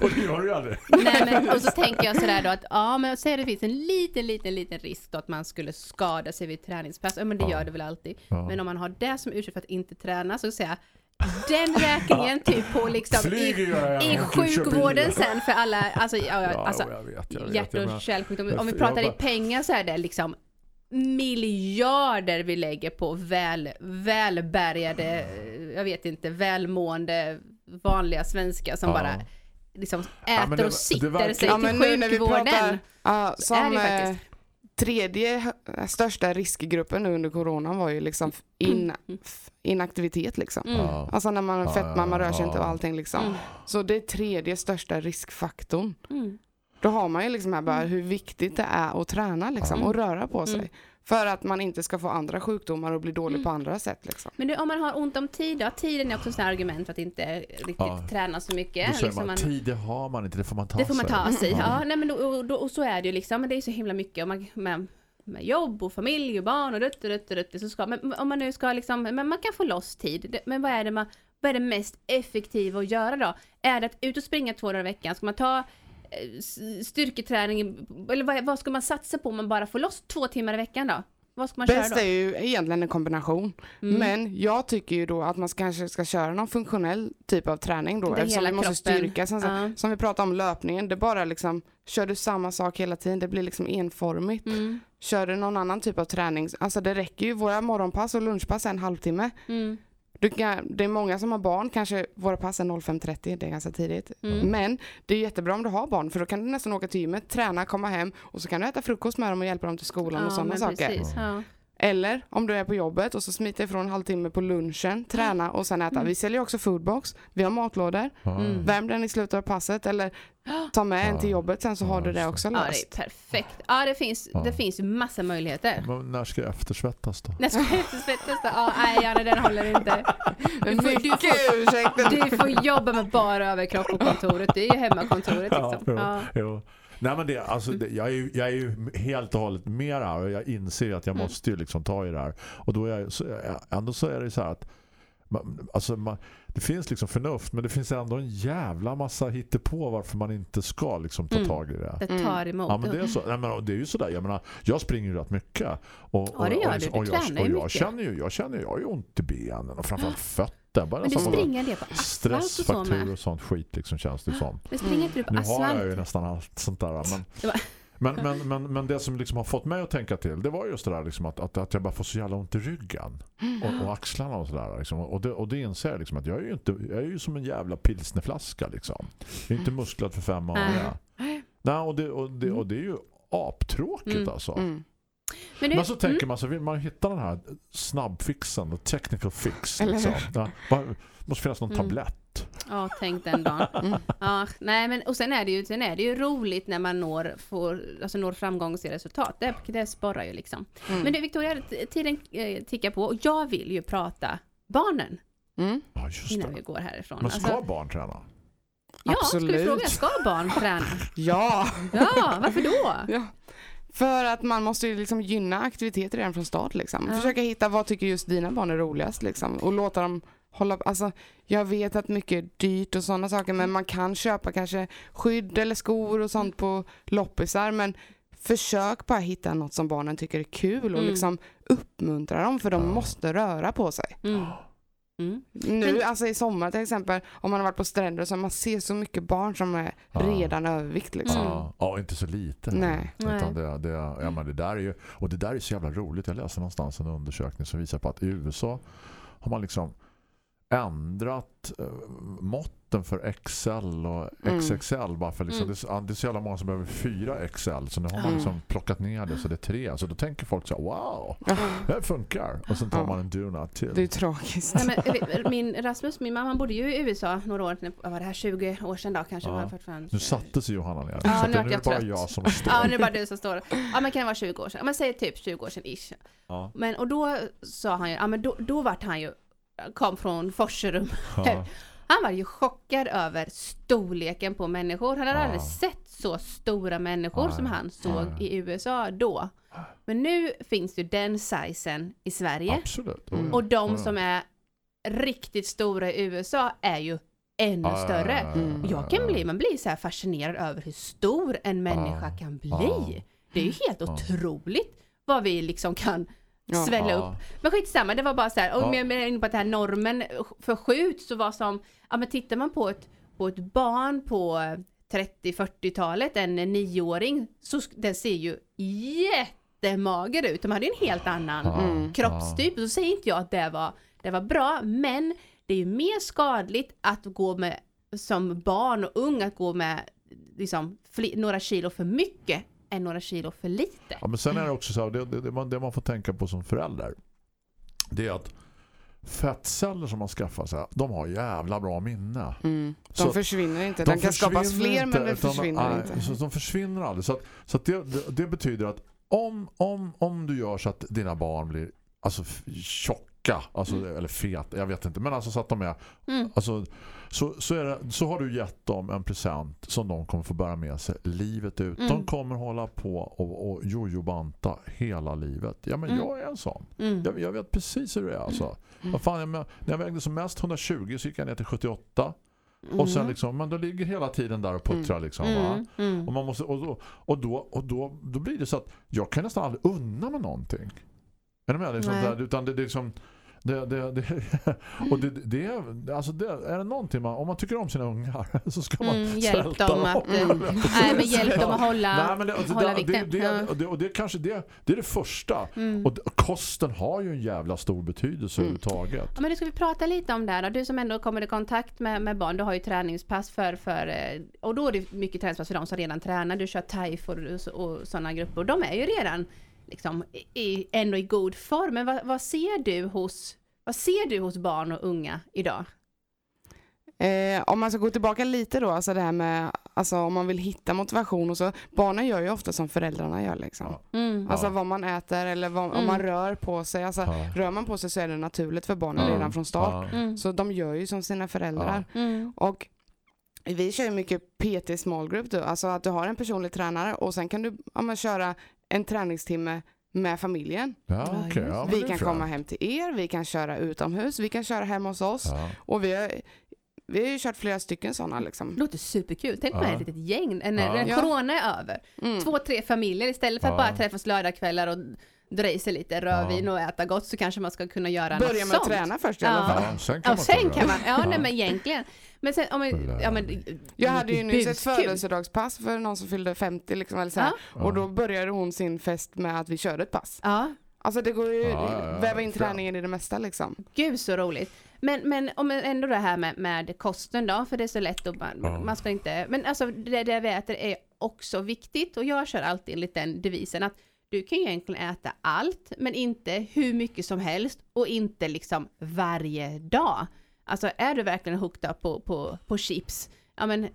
Speaker 2: Och det gör du aldrig.
Speaker 3: Nej, men, och så tänker jag sådär då att, ja men säg att det finns en liten, liten, liten risk då att man skulle skada sig vid träningspass. Ja men det gör det väl alltid. Men om man har det som ursäkt för att inte träna så säger jag den räkningen typ på liksom i, i sjukvården sen för alla, alltså, ja, ja,
Speaker 2: Ja,
Speaker 3: alltså
Speaker 2: jo, jag vet, jag vet.
Speaker 3: hjärt och kärlsjukdom. Om vi pratar i pengar så är det liksom miljarder vi lägger på väl, välbärgade, jag vet inte, välmående vanliga svenskar som
Speaker 2: Ja.
Speaker 3: bara liksom
Speaker 2: Ja,
Speaker 3: äter
Speaker 2: men det-
Speaker 3: och
Speaker 2: det
Speaker 3: sitter
Speaker 2: verkar-
Speaker 3: sig
Speaker 8: Ja,
Speaker 3: till
Speaker 8: men nu när vi
Speaker 3: sjukvården.
Speaker 8: pratar, ja,
Speaker 3: Så är
Speaker 8: som
Speaker 3: det faktiskt.
Speaker 8: Tredje största riskgruppen nu under coronan var ju liksom in, f- inaktivitet liksom.
Speaker 3: Mm.
Speaker 8: Alltså när man fetma, man rör sig inte och allting liksom.
Speaker 3: Mm.
Speaker 8: Så det är tredje största riskfaktorn.
Speaker 3: Mm.
Speaker 8: Då har man ju liksom här bara hur viktigt det är att träna liksom, och röra på sig.
Speaker 3: Mm.
Speaker 8: För att man inte ska få andra sjukdomar och bli dålig på andra sätt. Liksom.
Speaker 3: Men du, om man har ont om tid då? Tiden är också ett argument för att inte riktigt
Speaker 2: Ja.
Speaker 3: träna så mycket.
Speaker 2: Då säger
Speaker 3: Liksom
Speaker 2: man, tid det har man inte, det får man ta
Speaker 3: Det får man
Speaker 2: sig.
Speaker 3: ta sig. Ja, nej, men då, och, då, och så är det ju liksom. Men det är så himla mycket. Och man, med, med jobb och familj och barn och rutt rutt rutt. Så ska, men om man nu ska liksom, men man kan få loss tid. Det- Men vad är det man, vad är det mest effektiva att göra då? Är det att ut och springa två dagar i veckan? Ska man ta styrketräning? Eller vad, vad ska man satsa på om man bara får loss två timmar i veckan då? Vad ska man
Speaker 8: Bäst
Speaker 3: köra
Speaker 8: är
Speaker 3: då?
Speaker 8: ju egentligen en kombination.
Speaker 3: Mm.
Speaker 8: Men jag tycker ju då att man kanske ska köra någon funktionell typ av träning då.
Speaker 3: Där
Speaker 8: Eftersom vi måste
Speaker 3: kroppen-
Speaker 8: styrka. Så,
Speaker 3: Ja.
Speaker 8: Som vi pratade om löpningen, det bara liksom, kör du samma sak hela tiden, det blir liksom enformigt.
Speaker 3: Mm.
Speaker 8: Kör du någon annan typ av träning, alltså det räcker ju, våra morgonpass och lunchpass är en halvtimme.
Speaker 3: Mm.
Speaker 8: Du kan, det är många som har barn, kanske våra pass är 05.30, det är ganska tidigt.
Speaker 3: Mm.
Speaker 8: Men det är jättebra om du har barn, för då kan du nästan åka till gymmet, träna, komma hem och så kan du äta frukost med dem och hjälpa dem till skolan och
Speaker 3: Ja,
Speaker 8: sådana
Speaker 3: men
Speaker 8: saker.
Speaker 3: precis. Ja.
Speaker 8: Eller om du är på jobbet och så smiter ifrån en halvtimme på lunchen, träna och sen äta.
Speaker 3: Mm.
Speaker 8: Vi säljer också foodbox, vi har matlådor.
Speaker 2: Mm.
Speaker 8: Värm den i slutet av passet eller ta med en till jobbet sen så har du det också
Speaker 3: Ja, det
Speaker 8: löst.
Speaker 3: är perfekt. Ja, det finns,
Speaker 2: Ja.
Speaker 3: det finns ju massa möjligheter.
Speaker 2: Men när ska jag eftersvettas då?
Speaker 3: När ska jag eftersvettas då? Ja, nej, Janne, den håller inte. Du får, du, får, du får jobba med bara överkropp på kontoret. Det är ju hemmakontoret liksom.
Speaker 2: jo,
Speaker 3: Ja.
Speaker 2: jo. Nej men det, alltså, det, jag, är ju, jag är ju helt och hållet med här och jag inser att jag
Speaker 3: Mm.
Speaker 2: måste ju liksom ta i det här. Och då är jag, så, ändå så är det så här att man, alltså man, det finns liksom förnuft men det finns ändå en jävla massa hittepå varför man inte ska liksom ta
Speaker 3: Mm.
Speaker 2: tag i det.
Speaker 3: Det tar emot.
Speaker 2: Ja men det är så. Nej, men det är ju sådär. Jag menar, jag springer ju rätt mycket. Och,
Speaker 3: Ja, det gör
Speaker 2: och,
Speaker 3: du. Du
Speaker 2: och, jag, och jag känner ju, jag känner ju, jag har ju ont i benen och framförallt fötter. Bara
Speaker 3: Men du springer det på asfalt och så med.
Speaker 2: och sånt skit liksom känns det som.
Speaker 3: Men springer inte du på
Speaker 2: Nu har jag ju
Speaker 3: asfalt?
Speaker 2: nästan allt sånt där. Men, men, men, men, men det som liksom har fått mig att tänka till det var just det där liksom att, att, att jag bara får så jävla ont i ryggen och, och axlarna och sådär. Liksom. Och, det, och det inser jag liksom att jag är ju, inte, jag är ju som en jävla pilsnerflaska liksom. Jag är inte musklad för fem år.
Speaker 3: Nej.
Speaker 2: Nej, och, det, och, det, och det är ju aptråkigt
Speaker 3: Mm.
Speaker 2: alltså.
Speaker 8: Mm.
Speaker 3: Men, du,
Speaker 2: Men så tänker
Speaker 3: mm,
Speaker 2: man så vill man hitta den här snabbfixen och technical fix liksom. Ja, måste finnas någon
Speaker 3: Mm.
Speaker 2: tablett.
Speaker 3: Ja, tänk den dagen.
Speaker 8: Mm.
Speaker 3: Ja, nej, men, och sen är, det ju, sen är det ju roligt när man når, får, alltså når framgång och ser resultat. Det, det sporrar ju liksom.
Speaker 8: Mm.
Speaker 3: Men du Victoria, tiden eh, tickar på och jag vill ju prata barnen
Speaker 8: Mm.
Speaker 2: Ja, just
Speaker 3: innan vi
Speaker 2: det.
Speaker 3: går härifrån.
Speaker 2: Men ska
Speaker 3: Alltså,
Speaker 2: barn träna?
Speaker 3: ja, ska vi
Speaker 8: Absolut.
Speaker 3: fråga, ska barn träna?
Speaker 8: Ja!
Speaker 3: Ja, varför då?
Speaker 8: ja. För att man måste ju liksom gynna aktiviteter redan från start. Liksom.
Speaker 3: Ja.
Speaker 8: Försöka hitta vad tycker just dina barn är roligast liksom. och låta dem hålla alltså, Jag vet att mycket är dyrt och sådana saker men man kan köpa kanske skydd eller skor och sånt på loppisar men försök bara hitta något som barnen tycker är kul och
Speaker 3: Mm.
Speaker 8: liksom uppmuntra dem för de
Speaker 2: Ja.
Speaker 8: måste röra på sig.
Speaker 3: Mm. Mm.
Speaker 8: Nu,
Speaker 3: Men-
Speaker 8: alltså i sommar till exempel, om man har varit på stränder så man ser så mycket barn som är
Speaker 2: Ja.
Speaker 8: redan övervikt liksom.
Speaker 3: Mm.
Speaker 2: Ja, ja, inte så lite.
Speaker 8: Nej.
Speaker 2: Utan det, det, ja, men det där är ju, och det där är så jävla roligt. Jag läste någonstans en undersökning som visar på att i USA har man liksom ändrat eh, måtten för XL och
Speaker 8: Mm.
Speaker 2: XXL bara för liksom,
Speaker 3: Mm.
Speaker 2: det, är, så- det är så jävla många som behöver fyra XL så nu har man
Speaker 8: Mm.
Speaker 2: liksom plockat ner det så det är tre. Så då tänker folk så här, wow,
Speaker 8: Ja.
Speaker 2: det funkar. Och sen tar man en donut till.
Speaker 8: Det är tragiskt.
Speaker 3: Nej, men, eh, min Rasmus, min mamma bodde ju i USA några år, var det här 20 år sedan då kanske?
Speaker 2: Ja.
Speaker 3: Var
Speaker 2: Nu satte sig Johanna ner.
Speaker 3: Ja, nu
Speaker 2: nu är
Speaker 3: jag
Speaker 2: det bara jag som står.
Speaker 3: Ja, nu är det bara du som står. Ja, men kan det vara 20 år sedan? Ja, men säg typ 20 år sedan ish.
Speaker 2: Ja.
Speaker 3: Men, och då sa han ju, ja men då, då vart han ju, kom från Forserum.
Speaker 2: Ja.
Speaker 3: Han var ju chockad över storleken på människor. Han hade
Speaker 2: Ja.
Speaker 3: aldrig sett så stora människor
Speaker 2: Ja.
Speaker 3: som han såg
Speaker 2: Ja.
Speaker 3: i USA då. Men nu finns ju den sizen i Sverige.
Speaker 2: Absolut.
Speaker 8: Mm.
Speaker 3: Och de
Speaker 2: Ja.
Speaker 3: som är riktigt stora i USA är ju ännu
Speaker 2: ja,
Speaker 3: större.
Speaker 8: Mm.
Speaker 2: ja,
Speaker 3: Jag kan bli, man blir så här fascinerad över hur stor en människa
Speaker 2: Ja.
Speaker 3: kan bli.
Speaker 2: Ja.
Speaker 3: Det är ju helt otroligt vad vi liksom kan
Speaker 8: Ja.
Speaker 3: svälla upp. Men skitsamma, det var bara så här, och
Speaker 2: Ja.
Speaker 3: med, med inne på att det här normen förskjuts så var som, ja men tittar man på ett, på ett barn på 30-40-talet, en nioåring, så den ser ju jättemager ut. De hade ju en helt annan.
Speaker 8: Mm.
Speaker 3: kroppstyp. Så säger inte jag att det var, det var bra, men det är ju mer skadligt att gå med som barn och ung att gå med liksom, några kilo för mycket än några kilo för lite.
Speaker 2: Ja, men sen är det också så här, det, det, det, man, det man får tänka på som förälder det är att fettceller som man skaffar sig, de har jävla bra minne.
Speaker 8: Mm. De
Speaker 2: Så-
Speaker 8: försvinner inte.
Speaker 2: De
Speaker 8: De, kan skapas fler
Speaker 2: inte,
Speaker 8: men
Speaker 2: utan de-
Speaker 8: försvinner
Speaker 2: nej,
Speaker 8: inte.
Speaker 2: Så de försvinner aldrig. Så, att, så att det, det, det betyder att om, om, om du gör så att dina barn blir alltså, tjocka, alltså, eller feta, jag vet inte, men alltså så att de är
Speaker 3: Mm.
Speaker 2: alltså, så, så, det, så har du gett dem en present som de kommer få bära med sig livet ut.
Speaker 3: Mm.
Speaker 2: De kommer hålla på och, och jojobanta hela livet. Ja, men
Speaker 3: Mm.
Speaker 2: jag är en sån.
Speaker 3: Mm.
Speaker 2: Jag, jag vet precis hur det är alltså. Vad fan, jag, när jag vägde som mest 120 så gick jag ner till 78. Och sen liksom, men då ligger hela tiden där och puttrar liksom?
Speaker 3: Mm. Mm.
Speaker 2: Och, man måste, och, då, och, då, och då, då blir det så att jag kan nästan aldrig unna med någonting. Är du med? Liksom där, utan det, det är liksom det, det, det, och det, det, är, alltså det, är det någonting man, om man tycker om sina ungar så ska man
Speaker 3: Mm, hjälp dem att, eh,
Speaker 2: dem.
Speaker 3: nej, men hjälp dem att hålla-
Speaker 2: Nej, men det, alltså,
Speaker 3: hålla
Speaker 2: det,
Speaker 3: vikten.
Speaker 2: det, och det, och det är kanske det, det är det första.
Speaker 3: Mm.
Speaker 2: Och kosten har ju en jävla stor betydelse
Speaker 8: Mm.
Speaker 2: överhuvudtaget.
Speaker 3: Ja, men då ska vi prata lite om det här då. Du som ändå kommer i kontakt med, med barn, du har ju träningspass för, för eh, och då är det mycket träningspass för de som redan tränar. Du kör thai och, och sådana grupper. Och de är ju redan liksom i, i- ändå i god form. Men vad, vad ser du hos vad ser du hos barn och unga idag?
Speaker 8: Eh, om man ska gå tillbaka lite då, alltså det här med, alltså om man vill hitta motivation och så, barnen gör ju ofta som föräldrarna gör liksom.
Speaker 3: Mm.
Speaker 8: Alltså
Speaker 2: Ja.
Speaker 8: vad man äter eller vad, om
Speaker 3: Mm.
Speaker 8: man rör på sig, alltså
Speaker 2: Ja.
Speaker 8: rör man på sig så är det naturligt för barnen
Speaker 2: Ja.
Speaker 8: redan från start.
Speaker 2: Ja.
Speaker 3: Mm.
Speaker 8: Så de gör ju som sina föräldrar.
Speaker 3: Mm.
Speaker 8: Och vi kör ju mycket PT small group då, alltså att du har en personlig tränare och sen kan du ja, men, köra en träningstimme med familjen.
Speaker 2: Ja, okej. Ja,
Speaker 8: vi kan komma hem till er, vi kan köra utomhus, vi kan köra hemma hos oss.
Speaker 2: Ja.
Speaker 8: Och vi har, vi har ju kört flera stycken sådana liksom.
Speaker 3: Det låter superkul. Tänk om
Speaker 2: Ja.
Speaker 3: ett litet gäng när,
Speaker 2: Ja.
Speaker 3: corona är över.
Speaker 8: Mm.
Speaker 3: Två, tre familjer istället för att
Speaker 2: Ja.
Speaker 3: bara träffas lördagskvällar och dra i sig lite rödvin och äta gott så kanske man ska kunna göra något
Speaker 8: Börja med att
Speaker 3: sånt.
Speaker 8: träna först i
Speaker 3: Ja.
Speaker 8: alla fall.
Speaker 2: Ja, sen kan
Speaker 3: Ja,
Speaker 2: man
Speaker 3: sen
Speaker 2: ta
Speaker 3: kan man. Ja,
Speaker 2: Ja.
Speaker 3: nej men egentligen. Men sen, om man, ja men.
Speaker 8: Jag hade ju nyss ett födelsedagspass för någon som fyllde 50 liksom, eller så här. och då började hon sin fest med att vi körde ett pass.
Speaker 3: Ja,
Speaker 8: Alltså det går ju
Speaker 2: Ja, ja, ja,
Speaker 8: väva in träningen i det mesta liksom.
Speaker 3: gud så roligt. Men, men om ändå det här med, med kosten då, för det är så lätt att man,
Speaker 2: Ja.
Speaker 3: man ska inte, men alltså det, det vi äter är också viktigt och jag kör alltid enligt den devisen att du kan ju egentligen äta allt, men inte hur mycket som helst och inte liksom varje dag. Alltså är du verkligen hooked up på, på, på chips, ja men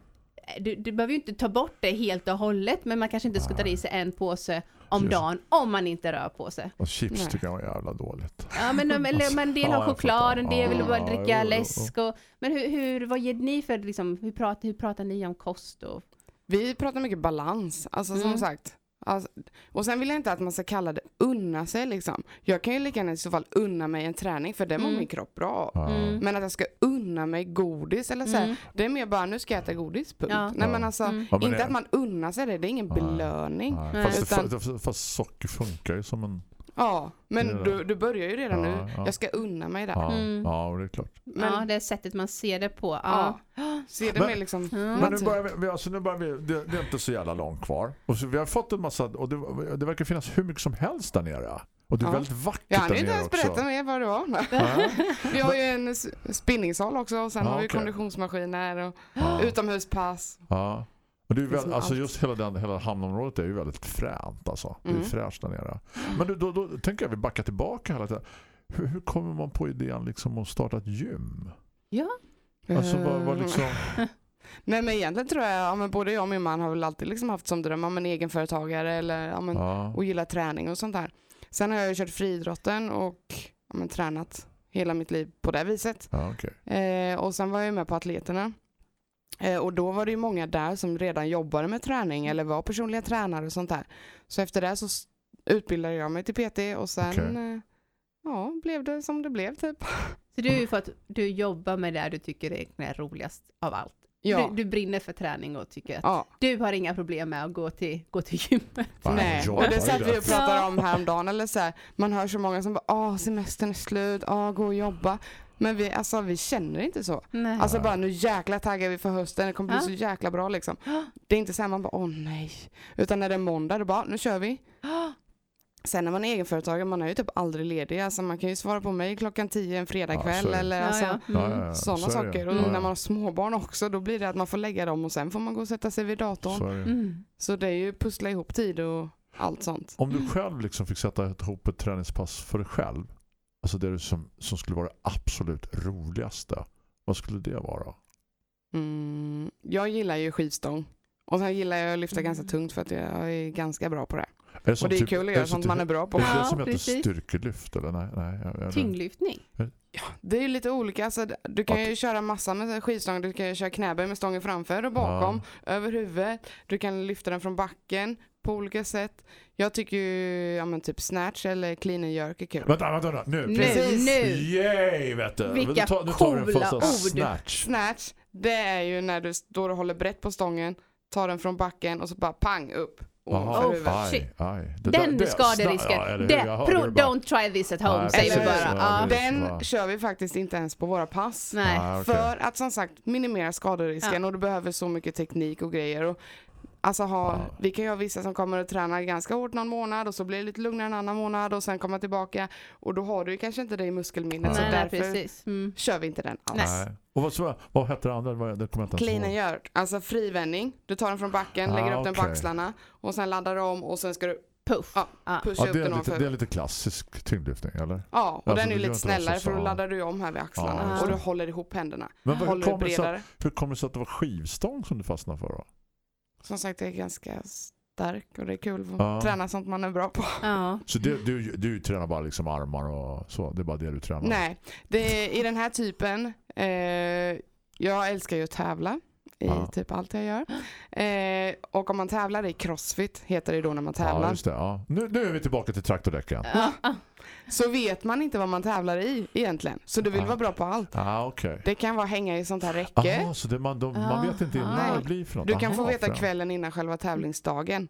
Speaker 3: du, du behöver ju inte ta bort det helt och hållet, men man kanske inte ska ta i sig en påse om
Speaker 2: Just.
Speaker 3: dagen om man inte rör på sig.
Speaker 2: Och chips
Speaker 8: Nej.
Speaker 2: tycker jag är jävla dåligt.
Speaker 3: Ja men, de- eller, men en del
Speaker 2: Ja,
Speaker 3: har
Speaker 2: jag
Speaker 3: choklad, en del vill
Speaker 2: Ja,
Speaker 3: bara
Speaker 2: ja,
Speaker 3: dricka
Speaker 2: jo.
Speaker 3: läsk och, Men hur, hur, vad ger ni för liksom, hur pratar, hur pratar ni om kost och
Speaker 8: Vi pratar mycket balans, alltså som
Speaker 3: Mm.
Speaker 8: sagt. Alltså, och sen vill jag inte att man ska kalla det unna sig liksom. Jag kan ju lika gärna i så fall unna mig en träning för det mår
Speaker 3: Mm.
Speaker 8: min kropp bra.
Speaker 3: Mm.
Speaker 8: Men att jag ska unna mig godis eller så här,
Speaker 3: Mm.
Speaker 8: det är mer bara nu ska jag äta godis, punkt.
Speaker 3: Ja.
Speaker 8: Nej men alltså,
Speaker 3: Mm.
Speaker 2: Ja, men
Speaker 8: inte
Speaker 2: det-
Speaker 8: att man unnar sig det, det är ingen
Speaker 2: Nej.
Speaker 8: belöning.
Speaker 2: Nej,
Speaker 3: Nej.
Speaker 2: Fast,
Speaker 8: Utan-
Speaker 2: fast, fast socker funkar ju som en...
Speaker 8: Ja, men
Speaker 2: är
Speaker 8: du, du börjar ju redan
Speaker 2: Ja,
Speaker 8: nu,
Speaker 2: ja.
Speaker 8: jag ska unna mig det.
Speaker 2: Ja,
Speaker 3: Mm.
Speaker 2: ja det är klart.
Speaker 8: Men,
Speaker 3: ja, det sättet man ser det på.
Speaker 8: ja.
Speaker 3: Ja.
Speaker 8: Se det
Speaker 2: Men-
Speaker 8: mer liksom,
Speaker 3: Mm.
Speaker 2: Men nu börjar vi, alltså nu börjar vi det, det är inte så jävla långt kvar. Och så, vi har fått en massa, och det, det verkar finnas hur mycket som helst där nere. Och det är
Speaker 8: Ja.
Speaker 2: väldigt vackert
Speaker 8: Jag hann
Speaker 2: där
Speaker 8: ju inte
Speaker 2: nere
Speaker 8: ens
Speaker 2: också.
Speaker 8: berätta mer vad det var.
Speaker 2: Ja.
Speaker 8: Vi har ju en spinningsal också och sen
Speaker 2: Ja,
Speaker 8: har vi konditionsmaskiner och
Speaker 2: Ja.
Speaker 8: utomhuspass.
Speaker 2: Ja. Och det är väl,
Speaker 8: som
Speaker 2: alltså
Speaker 8: allt.
Speaker 2: just hela, den, hela hamnområdet är ju väldigt fränt alltså. Det är
Speaker 8: Mm.
Speaker 2: fräscht där nere. Men då, då, då tänker jag vi backar tillbaka hela tiden. Hur, hur kommer man på idén liksom att starta ett gym?
Speaker 3: ja.
Speaker 2: Alltså vad, vad liksom...
Speaker 8: Nej men egentligen tror jag, ja, men både jag och min man har väl alltid liksom haft som dröm om en egenföretagare eller ja, men,
Speaker 2: Ja.
Speaker 8: och gillar träning och sånt där. Sen har jag ju kört friidrotten och ja, men, tränat hela mitt liv på det viset.
Speaker 2: Ja, okej.
Speaker 8: Eh, och sen var jag ju med på atleterna. Eh, och då var det ju många där som redan jobbade med träning eller var personliga tränare och sånt där. Så efter det så utbildade jag mig till PT och sen
Speaker 2: Okej.
Speaker 8: eh, ja, blev det som det blev typ.
Speaker 3: Så du är ju för att du jobbar med det du tycker är roligast av allt.
Speaker 8: Ja.
Speaker 3: Du, du brinner för träning och tycker att
Speaker 8: ja.
Speaker 3: du har inga problem med att gå till, gå till gymmet.
Speaker 8: Nej, och det satt vi och pratade om häromdagen. Eller så här, man hör så många som bara åh semestern är slut, åh gå och jobba. Men vi, alltså, vi känner inte så.
Speaker 3: Nej.
Speaker 8: Alltså bara nu jäkla taggar vi för hösten, det kommer bli
Speaker 3: Ja.
Speaker 8: så jäkla bra liksom. Det är inte så här man bara åh nej. Utan när det är måndag då bara nu kör vi. Sen när man är egenföretagare, man är ju typ aldrig ledig. Alltså man kan ju svara på mig klockan tio en
Speaker 2: Ja,
Speaker 8: fredagkväll
Speaker 2: det.
Speaker 8: eller
Speaker 3: Ja,
Speaker 8: alltså,
Speaker 3: ja.
Speaker 2: Ja,
Speaker 3: Mm.
Speaker 2: ja, ja.
Speaker 8: sådana saker. Och
Speaker 2: Ja, ja.
Speaker 8: när man har småbarn också, då blir det att man får lägga dem och sen får man gå och sätta sig vid datorn.
Speaker 2: Så är det.
Speaker 3: Mm.
Speaker 8: Så det är ju pussla ihop tid och allt sånt.
Speaker 2: Om du själv liksom fick sätta ihop ett träningspass för dig själv. Alltså det som, som skulle vara det absolut roligaste. Vad skulle det vara?
Speaker 8: Mm, jag gillar ju skivstång. Och sen gillar jag att lyfta ganska
Speaker 3: Mm.
Speaker 8: tungt för att jag är ganska bra på det.
Speaker 2: Är det
Speaker 8: Och det är
Speaker 2: typ-
Speaker 8: kul att göra sånt man
Speaker 2: typ-
Speaker 8: är bra på.
Speaker 2: Är det det
Speaker 3: Ja,
Speaker 2: som heter
Speaker 3: precis.
Speaker 2: styrkelyft? Eller? Nej, nej, jag- jag-
Speaker 3: Tyngdlyftning.
Speaker 8: Det är ju lite olika. Alltså, du kan ju köra massa med skivstång. Du kan ju köra knäböj med stången framför och bakom. Över huvudet. Du kan lyfta den från backen på olika sätt. Jag tycker ju ja, men typ snatch eller clean and jerk är kul.
Speaker 2: Vänta, vänta, vänta. Nu.
Speaker 3: Nu,
Speaker 8: Precis.
Speaker 3: nu.
Speaker 2: Yay, vet du.
Speaker 3: Vilka
Speaker 2: Nu tar- nu tar
Speaker 3: coola
Speaker 2: första
Speaker 3: ord.
Speaker 2: Snatch.
Speaker 8: Snatch, det är ju när du står och håller brett på stången, tar den från backen och så bara pang upp.
Speaker 3: Oh,
Speaker 2: aj,
Speaker 3: shit.
Speaker 2: aj. Det
Speaker 3: Den
Speaker 2: där-
Speaker 3: skaderisken.
Speaker 2: Ja?
Speaker 3: Det, pro,
Speaker 2: det bara.
Speaker 3: don't try this at home
Speaker 2: Nej,
Speaker 3: säger vi bara.
Speaker 2: Ja,
Speaker 3: Ja.
Speaker 2: det-
Speaker 8: Den
Speaker 2: va?
Speaker 8: kör vi faktiskt inte ens på våra pass.
Speaker 3: Nej.
Speaker 2: Ah, okej.
Speaker 8: För att som sagt minimera skaderisken och du behöver så mycket teknik och grejer. Och, alltså ha,
Speaker 2: Ja.
Speaker 8: Vi kan ju ha vissa som kommer att träna ganska hårt någon månad och så blir det lite lugnare en annan månad och sen komma tillbaka och då har du ju kanske inte det i muskelminnet så
Speaker 3: Nej, nej,
Speaker 8: därför
Speaker 3: precis. Mm.
Speaker 8: kör vi inte den alls.
Speaker 2: Nej. Och vad, vad hette det andra? Det kommer inte
Speaker 8: Clean and jerk, alltså frivändning. Du tar den från backen,
Speaker 2: Ah,
Speaker 8: lägger upp den på axlarna och sen laddar du om och sen ska du
Speaker 3: Puff.
Speaker 8: Ja.
Speaker 3: Ja.
Speaker 8: pusha
Speaker 2: Ja,
Speaker 8: upp den
Speaker 2: lite, det är lite klassisk tyngdlyftning, eller?
Speaker 8: Ja, och
Speaker 2: Alltså,
Speaker 8: den är ju lite snällare för då laddar du om här vid axlarna
Speaker 3: just
Speaker 8: och du håller ihop händerna.
Speaker 2: Men hur
Speaker 8: håller du
Speaker 2: kommer, hur kommer det sig att det var skivstång som du fastnade för då?
Speaker 8: Som sagt, det är ganska stark och det är kul att
Speaker 2: Ja.
Speaker 8: träna sånt man är bra på.
Speaker 3: Ja.
Speaker 2: Så du, du, du tränar bara liksom armar och så? Det är bara det du tränar?
Speaker 8: Nej, det är, i den här typen, eh, jag älskar ju att tävla i
Speaker 2: Ja.
Speaker 8: typ allt jag gör. Eh, och om man tävlar i crossfit, heter det då när man
Speaker 2: Ja,
Speaker 8: tävlar,
Speaker 2: just det. Ja. Nu, nu är vi tillbaka till traktordäcken.
Speaker 3: Ja. Ja.
Speaker 8: så vet man inte vad man tävlar i egentligen. Så du vill
Speaker 2: Ah.
Speaker 8: vara bra på allt.
Speaker 2: Ah, okej.
Speaker 8: Det kan vara hänga i sånt här räcke.
Speaker 2: Aha, så det, man, de, man vet inte innan
Speaker 3: Aha.
Speaker 2: vad det blir för något?
Speaker 8: Du kan
Speaker 2: Aha,
Speaker 8: få veta kvällen innan själva tävlingsdagen.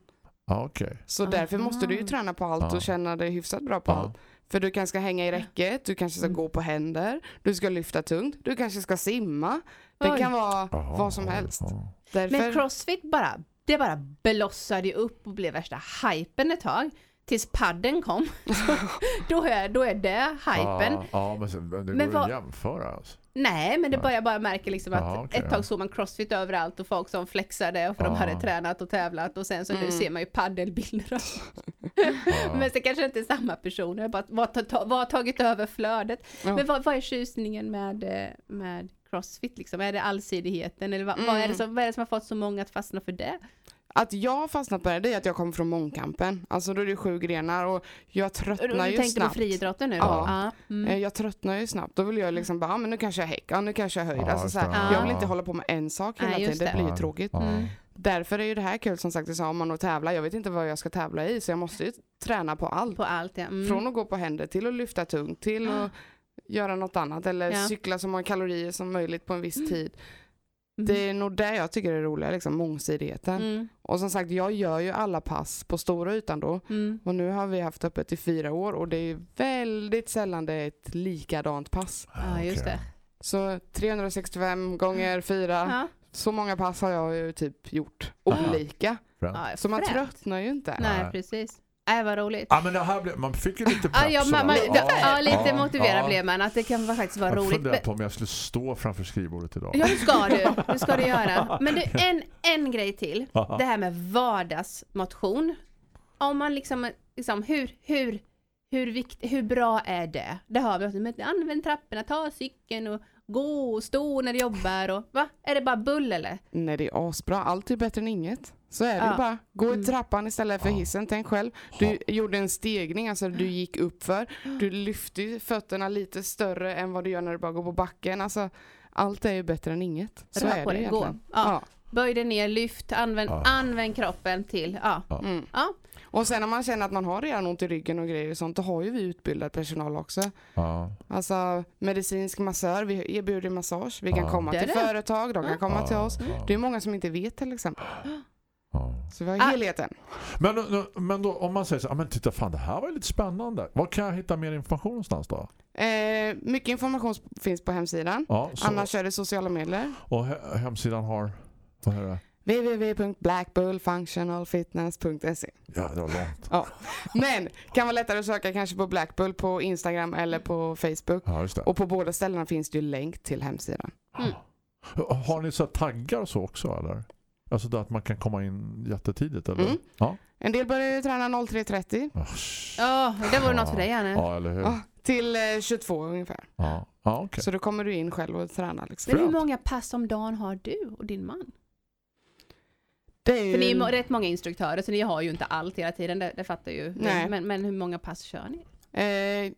Speaker 2: Ja, okej.
Speaker 8: Så därför måste du ju
Speaker 3: Aha.
Speaker 8: träna på allt
Speaker 2: Ja.
Speaker 8: och känna dig hyfsat bra på
Speaker 2: Ja.
Speaker 8: allt. För du kanske ska hänga i räcket, du kanske ska
Speaker 3: Mm.
Speaker 8: gå på händer, du ska lyfta tungt, du kanske ska simma. Det
Speaker 3: Oj.
Speaker 8: kan vara
Speaker 2: Aha,
Speaker 8: vad som helst. Därför,
Speaker 3: Men crossfit bara, det bara blossade upp och blev värsta hypen ett tag. Tills padden kom. då, är, då är det hypen.
Speaker 2: Ja, ja, men sen, det
Speaker 3: Men
Speaker 2: går
Speaker 3: vad-
Speaker 2: att jämföra. Alltså.
Speaker 3: Nej, men det
Speaker 2: Nej.
Speaker 3: bara, märker liksom att
Speaker 2: Ja, okej,
Speaker 3: ett tag såg man crossfit överallt och folk som flexade för de
Speaker 2: Ja.
Speaker 3: hade tränat och tävlat och sen så nu
Speaker 8: Mm.
Speaker 3: ser man ju paddelbilder. Men det kanske inte är samma personer, bara vad har tagit över flödet?
Speaker 8: Ja.
Speaker 3: Men vad, vad är tjusningen med, eh, med crossfit liksom? Är det allsidigheten eller vad, vad, är det
Speaker 8: Mm.
Speaker 3: som, vad är det som har fått så många att fastna för det?
Speaker 8: Att jag har fastnat på det, det är att jag kommer från mångkampen. Alltså då är det sju grenar och jag
Speaker 3: Du,
Speaker 8: tröttnar
Speaker 3: du
Speaker 8: ju
Speaker 3: tänker
Speaker 8: snabbt.
Speaker 3: på friidrotten nu då?
Speaker 8: Ja.
Speaker 3: Mm.
Speaker 8: Eh, Jag tröttnar ju snabbt. Då vill jag liksom bara, ah, men nu kanske jag häck, ja, nu kanske jag höjd.
Speaker 2: Ja,
Speaker 8: alltså,
Speaker 3: det.
Speaker 8: Jag vill
Speaker 3: Ja.
Speaker 8: inte hålla på med en sak hela tiden, det
Speaker 3: det.
Speaker 8: blir ju tråkigt.
Speaker 2: Ja.
Speaker 3: Mm.
Speaker 8: Därför är ju det här kul som sagt, du sa om man att tävla. Jag vet inte vad jag ska tävla i så jag måste ju träna på allt.
Speaker 3: På allt ja. Mm.
Speaker 8: Från att gå på händer till att lyfta tungt till att göra något annat eller
Speaker 3: Ja.
Speaker 8: cykla så många kalorier som möjligt på en viss tid.
Speaker 3: Mm.
Speaker 8: Det är nog det jag tycker är roligt, liksom mångsidigheten.
Speaker 3: Mm.
Speaker 8: Och som sagt, jag gör ju alla pass på stora ytan då.
Speaker 3: Mm.
Speaker 8: Och nu har vi haft öppet i fyra år och det är väldigt sällan det är ett likadant pass.
Speaker 3: Ja, just det.
Speaker 8: Så 365 gånger fyra,
Speaker 3: Ja.
Speaker 8: så många pass har jag ju typ gjort olika. Så man tröttnar ju inte.
Speaker 3: Nej. precis. Äh, vad roligt.
Speaker 2: Ja, men det här blev, man fick ju lite pepp.
Speaker 3: Ja, ja, man, man,
Speaker 2: sådär.
Speaker 3: ja, lite
Speaker 2: ja,
Speaker 3: motiverad
Speaker 2: ja.
Speaker 3: blev man att det kan faktiskt vara
Speaker 2: Jag
Speaker 3: roligt.
Speaker 2: funderar
Speaker 3: Men,
Speaker 2: på om jag skulle stå framför skrivbordet idag.
Speaker 3: ja, det ska du. Det ska du göra. Men du, en, en grej till.
Speaker 2: Aha.
Speaker 3: Det här med vardagsmotion. Om man liksom, liksom hur, hur, hur, vikt, hur bra är det? Det har vi också, men använd trapporna, ta cykeln och gå och stå när du jobbar och va? Är det bara bull eller?
Speaker 8: Nej, det är asbra. Allt är bättre än inget. Så är det
Speaker 3: Ja.
Speaker 8: bara. Gå i
Speaker 3: Mm.
Speaker 8: trappan istället för
Speaker 2: Ja.
Speaker 8: hissen. Tänk själv. Du gjorde en stegning, alltså du gick upp för. Du lyfte fötterna lite större än vad du gör när du bara går på backen. Alltså, allt är ju bättre än inget. Så
Speaker 3: Rör
Speaker 8: är
Speaker 3: på
Speaker 8: det
Speaker 3: dig, gå.
Speaker 8: egentligen.
Speaker 3: Ja. Böj dig ner, lyft, använd,
Speaker 2: Ja.
Speaker 3: använd kroppen till, ja.
Speaker 8: Ja. Mm.
Speaker 3: Ja.
Speaker 8: Och sen om man känner att man har redan ont i ryggen och grejer och sånt, då har ju vi utbildad personal också.
Speaker 2: Ja.
Speaker 8: Alltså medicinsk massör, vi erbjuder massage. Vi kan
Speaker 2: Ja.
Speaker 8: komma
Speaker 3: Det
Speaker 8: till
Speaker 3: det.
Speaker 8: företag, de kan komma till
Speaker 2: Ja,
Speaker 8: oss.
Speaker 2: ja,
Speaker 8: Det är många som inte vet till exempel.
Speaker 2: ja.
Speaker 8: Så vi har
Speaker 3: Ah.
Speaker 8: helheten.
Speaker 2: Men, då- men då, om man säger så, ja, men titta fan det här var ju lite spännande. Var kan jag hitta mer information någonstans då?
Speaker 8: Eh, mycket information finns på hemsidan.
Speaker 2: Ja, så,
Speaker 8: Annars är det sociala medier.
Speaker 2: Och he, hemsidan har, vad är det?
Speaker 8: www.blackbullfunctionalfitness.se
Speaker 2: Ja, det var långt.
Speaker 8: Men kan vara lättare att söka kanske på Blackbull på Instagram eller på Facebook.
Speaker 2: Ja, just det.
Speaker 8: Och på båda ställena finns det ju länk till hemsidan.
Speaker 3: Mm.
Speaker 2: Har ni så taggar och så också eller? Alltså då att man kan komma in jättetidigt eller?
Speaker 8: Mm.
Speaker 2: Ja.
Speaker 8: En del börjar ju träna 03.30.
Speaker 2: Oh,
Speaker 3: Ja, det vore något för dig Janne.
Speaker 2: Ja, eller hur?
Speaker 8: Ja, Till eh, 22 ungefär.
Speaker 2: Ja, ja okej.
Speaker 8: Så då kommer du in själv och tränar. Liksom.
Speaker 3: Men hur många pass om dagen har du och din man?
Speaker 8: Det är ju...
Speaker 3: För ni är rätt många instruktörer så ni har ju inte allt hela tiden, det, det fattar ju.
Speaker 8: Nej.
Speaker 3: Men, men hur många pass kör ni?
Speaker 8: Eh,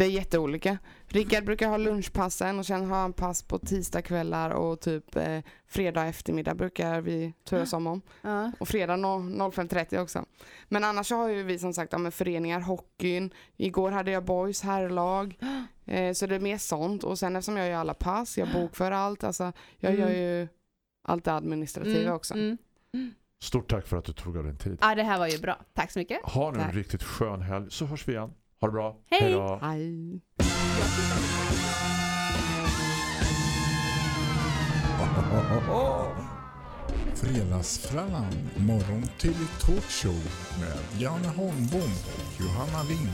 Speaker 8: det är jätteolika. Rickard brukar ha lunchpassen och sen har han pass på tisdagskvällar och typ eh, fredag eftermiddag brukar vi turas om om.
Speaker 3: Ja.
Speaker 8: Och fredag no- 05.30 också. Men annars så har ju vi som sagt ja, med föreningar, hockeyn. Igår hade jag boys herrlag. Eh, så det är mer sånt. Och sen eftersom jag gör alla pass, jag bokför allt. Alltså, jag
Speaker 3: Mm.
Speaker 8: gör ju allt det administrativa
Speaker 3: Mm,
Speaker 8: också.
Speaker 3: mm.
Speaker 2: Stort tack för att du tog av din tid.
Speaker 3: Ja, det här var ju bra. Tack så mycket.
Speaker 2: Ha nu en
Speaker 8: Tack.
Speaker 2: riktigt skön helg så hörs vi igen. Ha det bra.
Speaker 3: Hej.
Speaker 2: då.
Speaker 8: Hej.
Speaker 1: Fredagsfrallan, morgon till talkshow med Janne Holmbom och Johanna Lind.